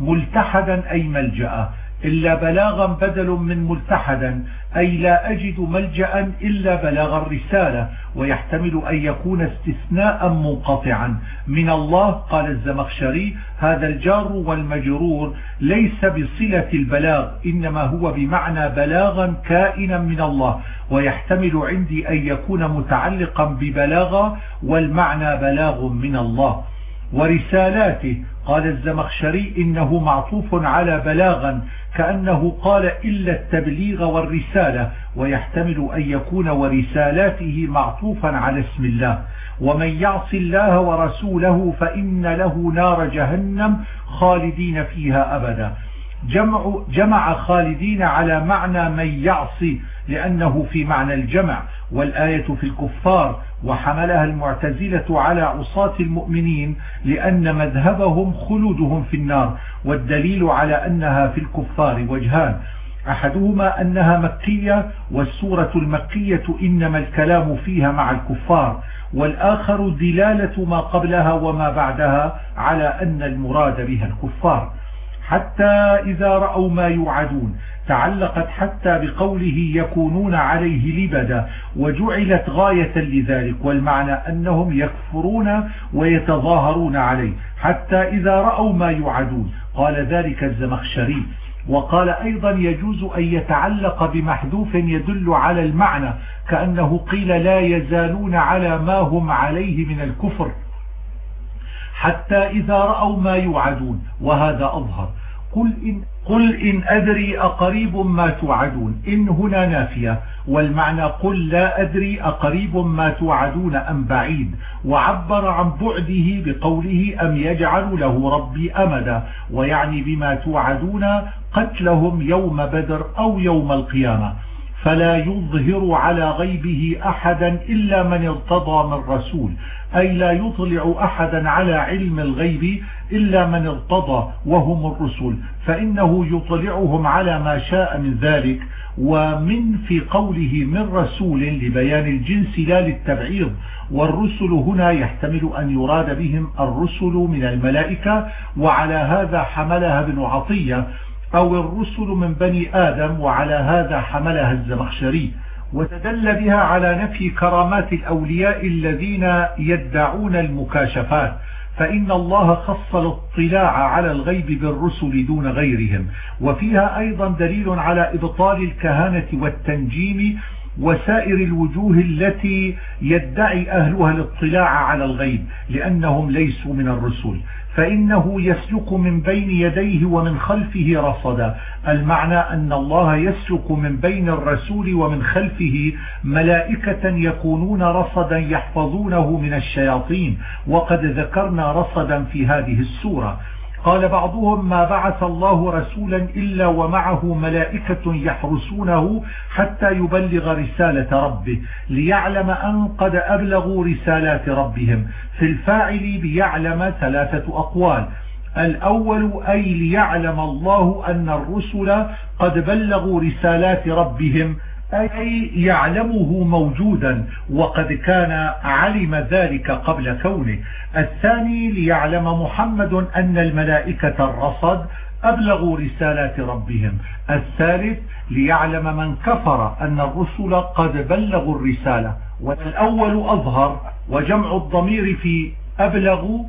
ملتحدا أي ملجأ. إلا بلاغا بدل من ملتحدا أي لا أجد ملجأ إلا بلاغ الرسالة ويحتمل أن يكون استثناء منقطعا. من الله قال الزمخشري هذا الجار والمجرور ليس بصلة البلاغ إنما هو بمعنى بلاغا كائنا من الله. ويحتمل عندي أن يكون متعلقا ببلاغا والمعنى بلاغ من الله. ورسالاته قال الزمخشري إنه معطوف على بلاغا كأنه قال إلا التبليغ والرسالة ويحتمل أن يكون ورسالاته معطوفا على اسم الله. ومن يعص الله ورسوله فإن له نار جهنم خالدين فيها أبدا. جمع, جمع خالدين على معنى من يعصي لأنه في معنى الجمع. والآية في الكفار وحملها المعتزلة على عصاة المؤمنين لأن مذهبهم خلودهم في النار والدليل على أنها في الكفار وجهان. أحدهما أنها مكية والسورة المكية إنما الكلام فيها مع الكفار والآخر دلالة ما قبلها وما بعدها على أن المراد بها الكفار. حتى إذا رأوا ما يوعدون تعلقت حتى بقوله يكونون عليه لبدا وجعلت غاية لذلك والمعنى أنهم يكفرون ويتظاهرون عليه حتى إذا رأوا ما يوعدون. قال ذلك الزمخشري. وقال أيضا يجوز أن يتعلق بمحذوف يدل على المعنى كأنه قيل لا يزالون على ما هم عليه من الكفر. حتى إذا رأوا ما يوعدون وهذا أظهر. قل إن, قل إن أدري أقريب ما توعدون. إن هنا نافية. والمعنى قل لا أدري أقريب ما توعدون أم بعيد. وعبر عن بعده بقوله أم يجعل له ربي أمدا. ويعني بما توعدون قتلهم يوم بدر أو يوم القيامة. فلا يظهر على غيبه أحدا إلا من ارتضى من رسول. أي لا يطلع أحدا على علم الغيب إلا من ارتضى وهم الرسل فإنه يطلعهم على ما شاء من ذلك ومن في قوله من رسول لبيان الجنس لا للتبعيض والرسل هنا يحتمل أن يراد بهم الرسل من الملائكة وعلى هذا حملها ابن عطية أو الرسل من بني آدم وعلى هذا حملها الزمخشري. وتدل بها على نفي كرامات الأولياء الذين يدعون المكاشفات. فإن الله خص الاطلاع على الغيب بالرسل دون غيرهم. وفيها أيضا دليل على إبطال الكهانة والتنجيم وسائر الوجوه التي يدعي أهلها الاطلاع على الغيب لأنهم ليسوا من الرسل. فإنه يسلك من بين يديه ومن خلفه رصدا. المعنى أن الله يسلك من بين الرسول ومن خلفه ملائكة يكونون رصدا يحفظونه من الشياطين. وقد ذكرنا رصدا في هذه السورة. قال بعضهم ما بعث الله رسولا إلا ومعه ملائكة يحرسونه حتى يبلغ رسالة ربه ليعلم أن قد أبلغوا رسالات ربهم. في الفاعل ليعلم ثلاثة أقوال. الأول أي ليعلم الله أن الرسل قد بلغوا رسالات ربهم. أي يعلمه موجودا وقد كان علم ذلك قبل كونه. الثاني ليعلم محمد أن الملائكة الرصد أبلغوا رسالات ربهم. الثالث ليعلم من كفر أن الرسل قد بلغوا الرسالة. والأول أظهر وجمع الضمير في أبلغوا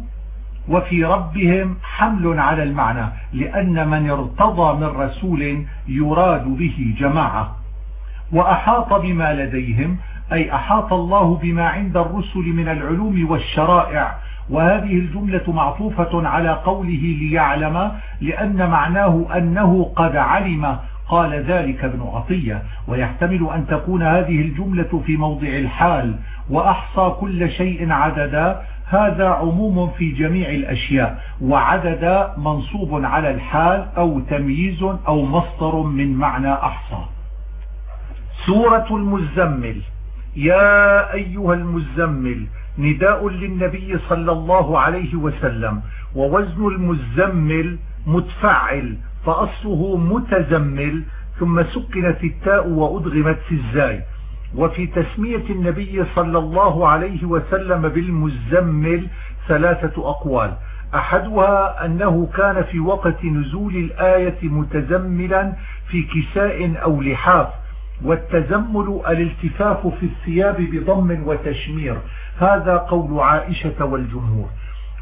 وفي ربهم حمل على المعنى لأن من ارتضى من رسول يراد به جماعة. وأحاط بما لديهم أي أحاط الله بما عند الرسل من العلوم والشرائع. وهذه الجملة معطوفة على قوله ليعلم لأن معناه أنه قد علم. قال ذلك ابن عطية. ويحتمل أن تكون هذه الجملة في موضع الحال. وأحصى كل شيء عددا. هذا عموم في جميع الأشياء. وعدد منصوب على الحال أو تمييز أو مصدر من معنى أحصى. سورة المزمل. يا أيها المزمل نداء للنبي صلى الله عليه وسلم. ووزن المزمل متفعل فأصله متزمل ثم سكنت التاء وأدغمت في الزاي. وفي تسمية النبي صلى الله عليه وسلم بالمزمل ثلاثة أقوال. أحدها أنه كان في وقت نزول الآية متزملا في كساء أو لحاف. والتزمل الالتفاف في الثياب بضم وتشمير. هذا قول عائشة والجمهور.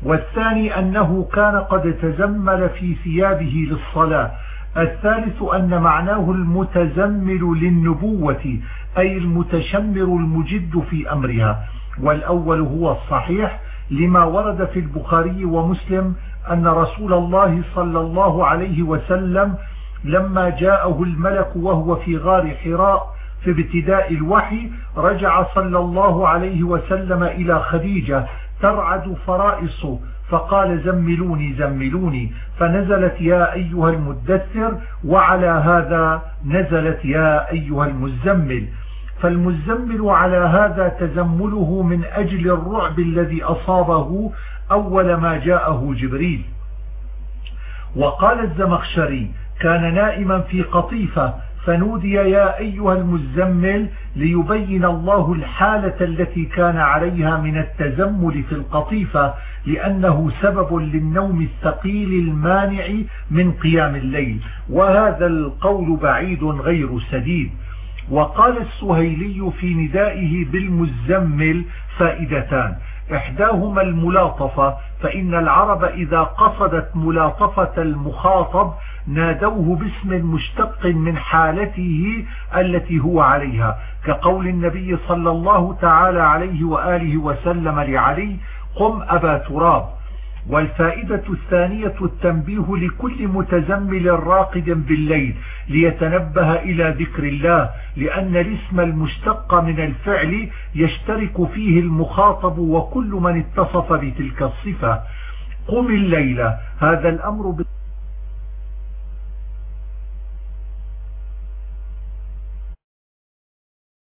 والثاني أنه كان قد تزمل في ثيابه للصلاة. الثالث أن معناه المتزمل للنبوة أي المتشمر المجد في أمرها. والأول هو الصحيح لما ورد في البخاري ومسلم أن رسول الله صلى الله عليه وسلم لما جاءه الملك وهو في غار حراء في ابتداء الوحي رجع صلى الله عليه وسلم إلى خديجة ترعد فرائصه فقال زملوني زملوني. فنزلت يا أيها المدثر وعلى هذا نزلت يا أيها المزمل. فالمزمل على هذا تزمله من أجل الرعب الذي أصابه أول ما جاءه جبريل. وقال الزمخشري كان نائما في قطيفة فنودي يا أيها المزمل ليبين الله الحالة التي كان عليها من التزمل في القطيفة لأنه سبب للنوم الثقيل المانع من قيام الليل. وهذا القول بعيد غير سديد. وقال السهيلي في ندائه بالمزمل فائدتان. إحداهما الملاطفة فإن العرب إذا قصدت ملاطفة المخاطب نادوه باسم مشتق من حالته التي هو عليها كقول النبي صلى الله تعالى عليه وآله وسلم لعلي قم أبا تراب. والفائدة الثانية التنبيه لكل متزمل راقد بالليل ليتنبه إلى ذكر الله لأن الاسم المشتق من الفعل يشترك فيه المخاطب وكل من اتصف بتلك الصفة. قم الليلة هذا الأمر بالتنبيه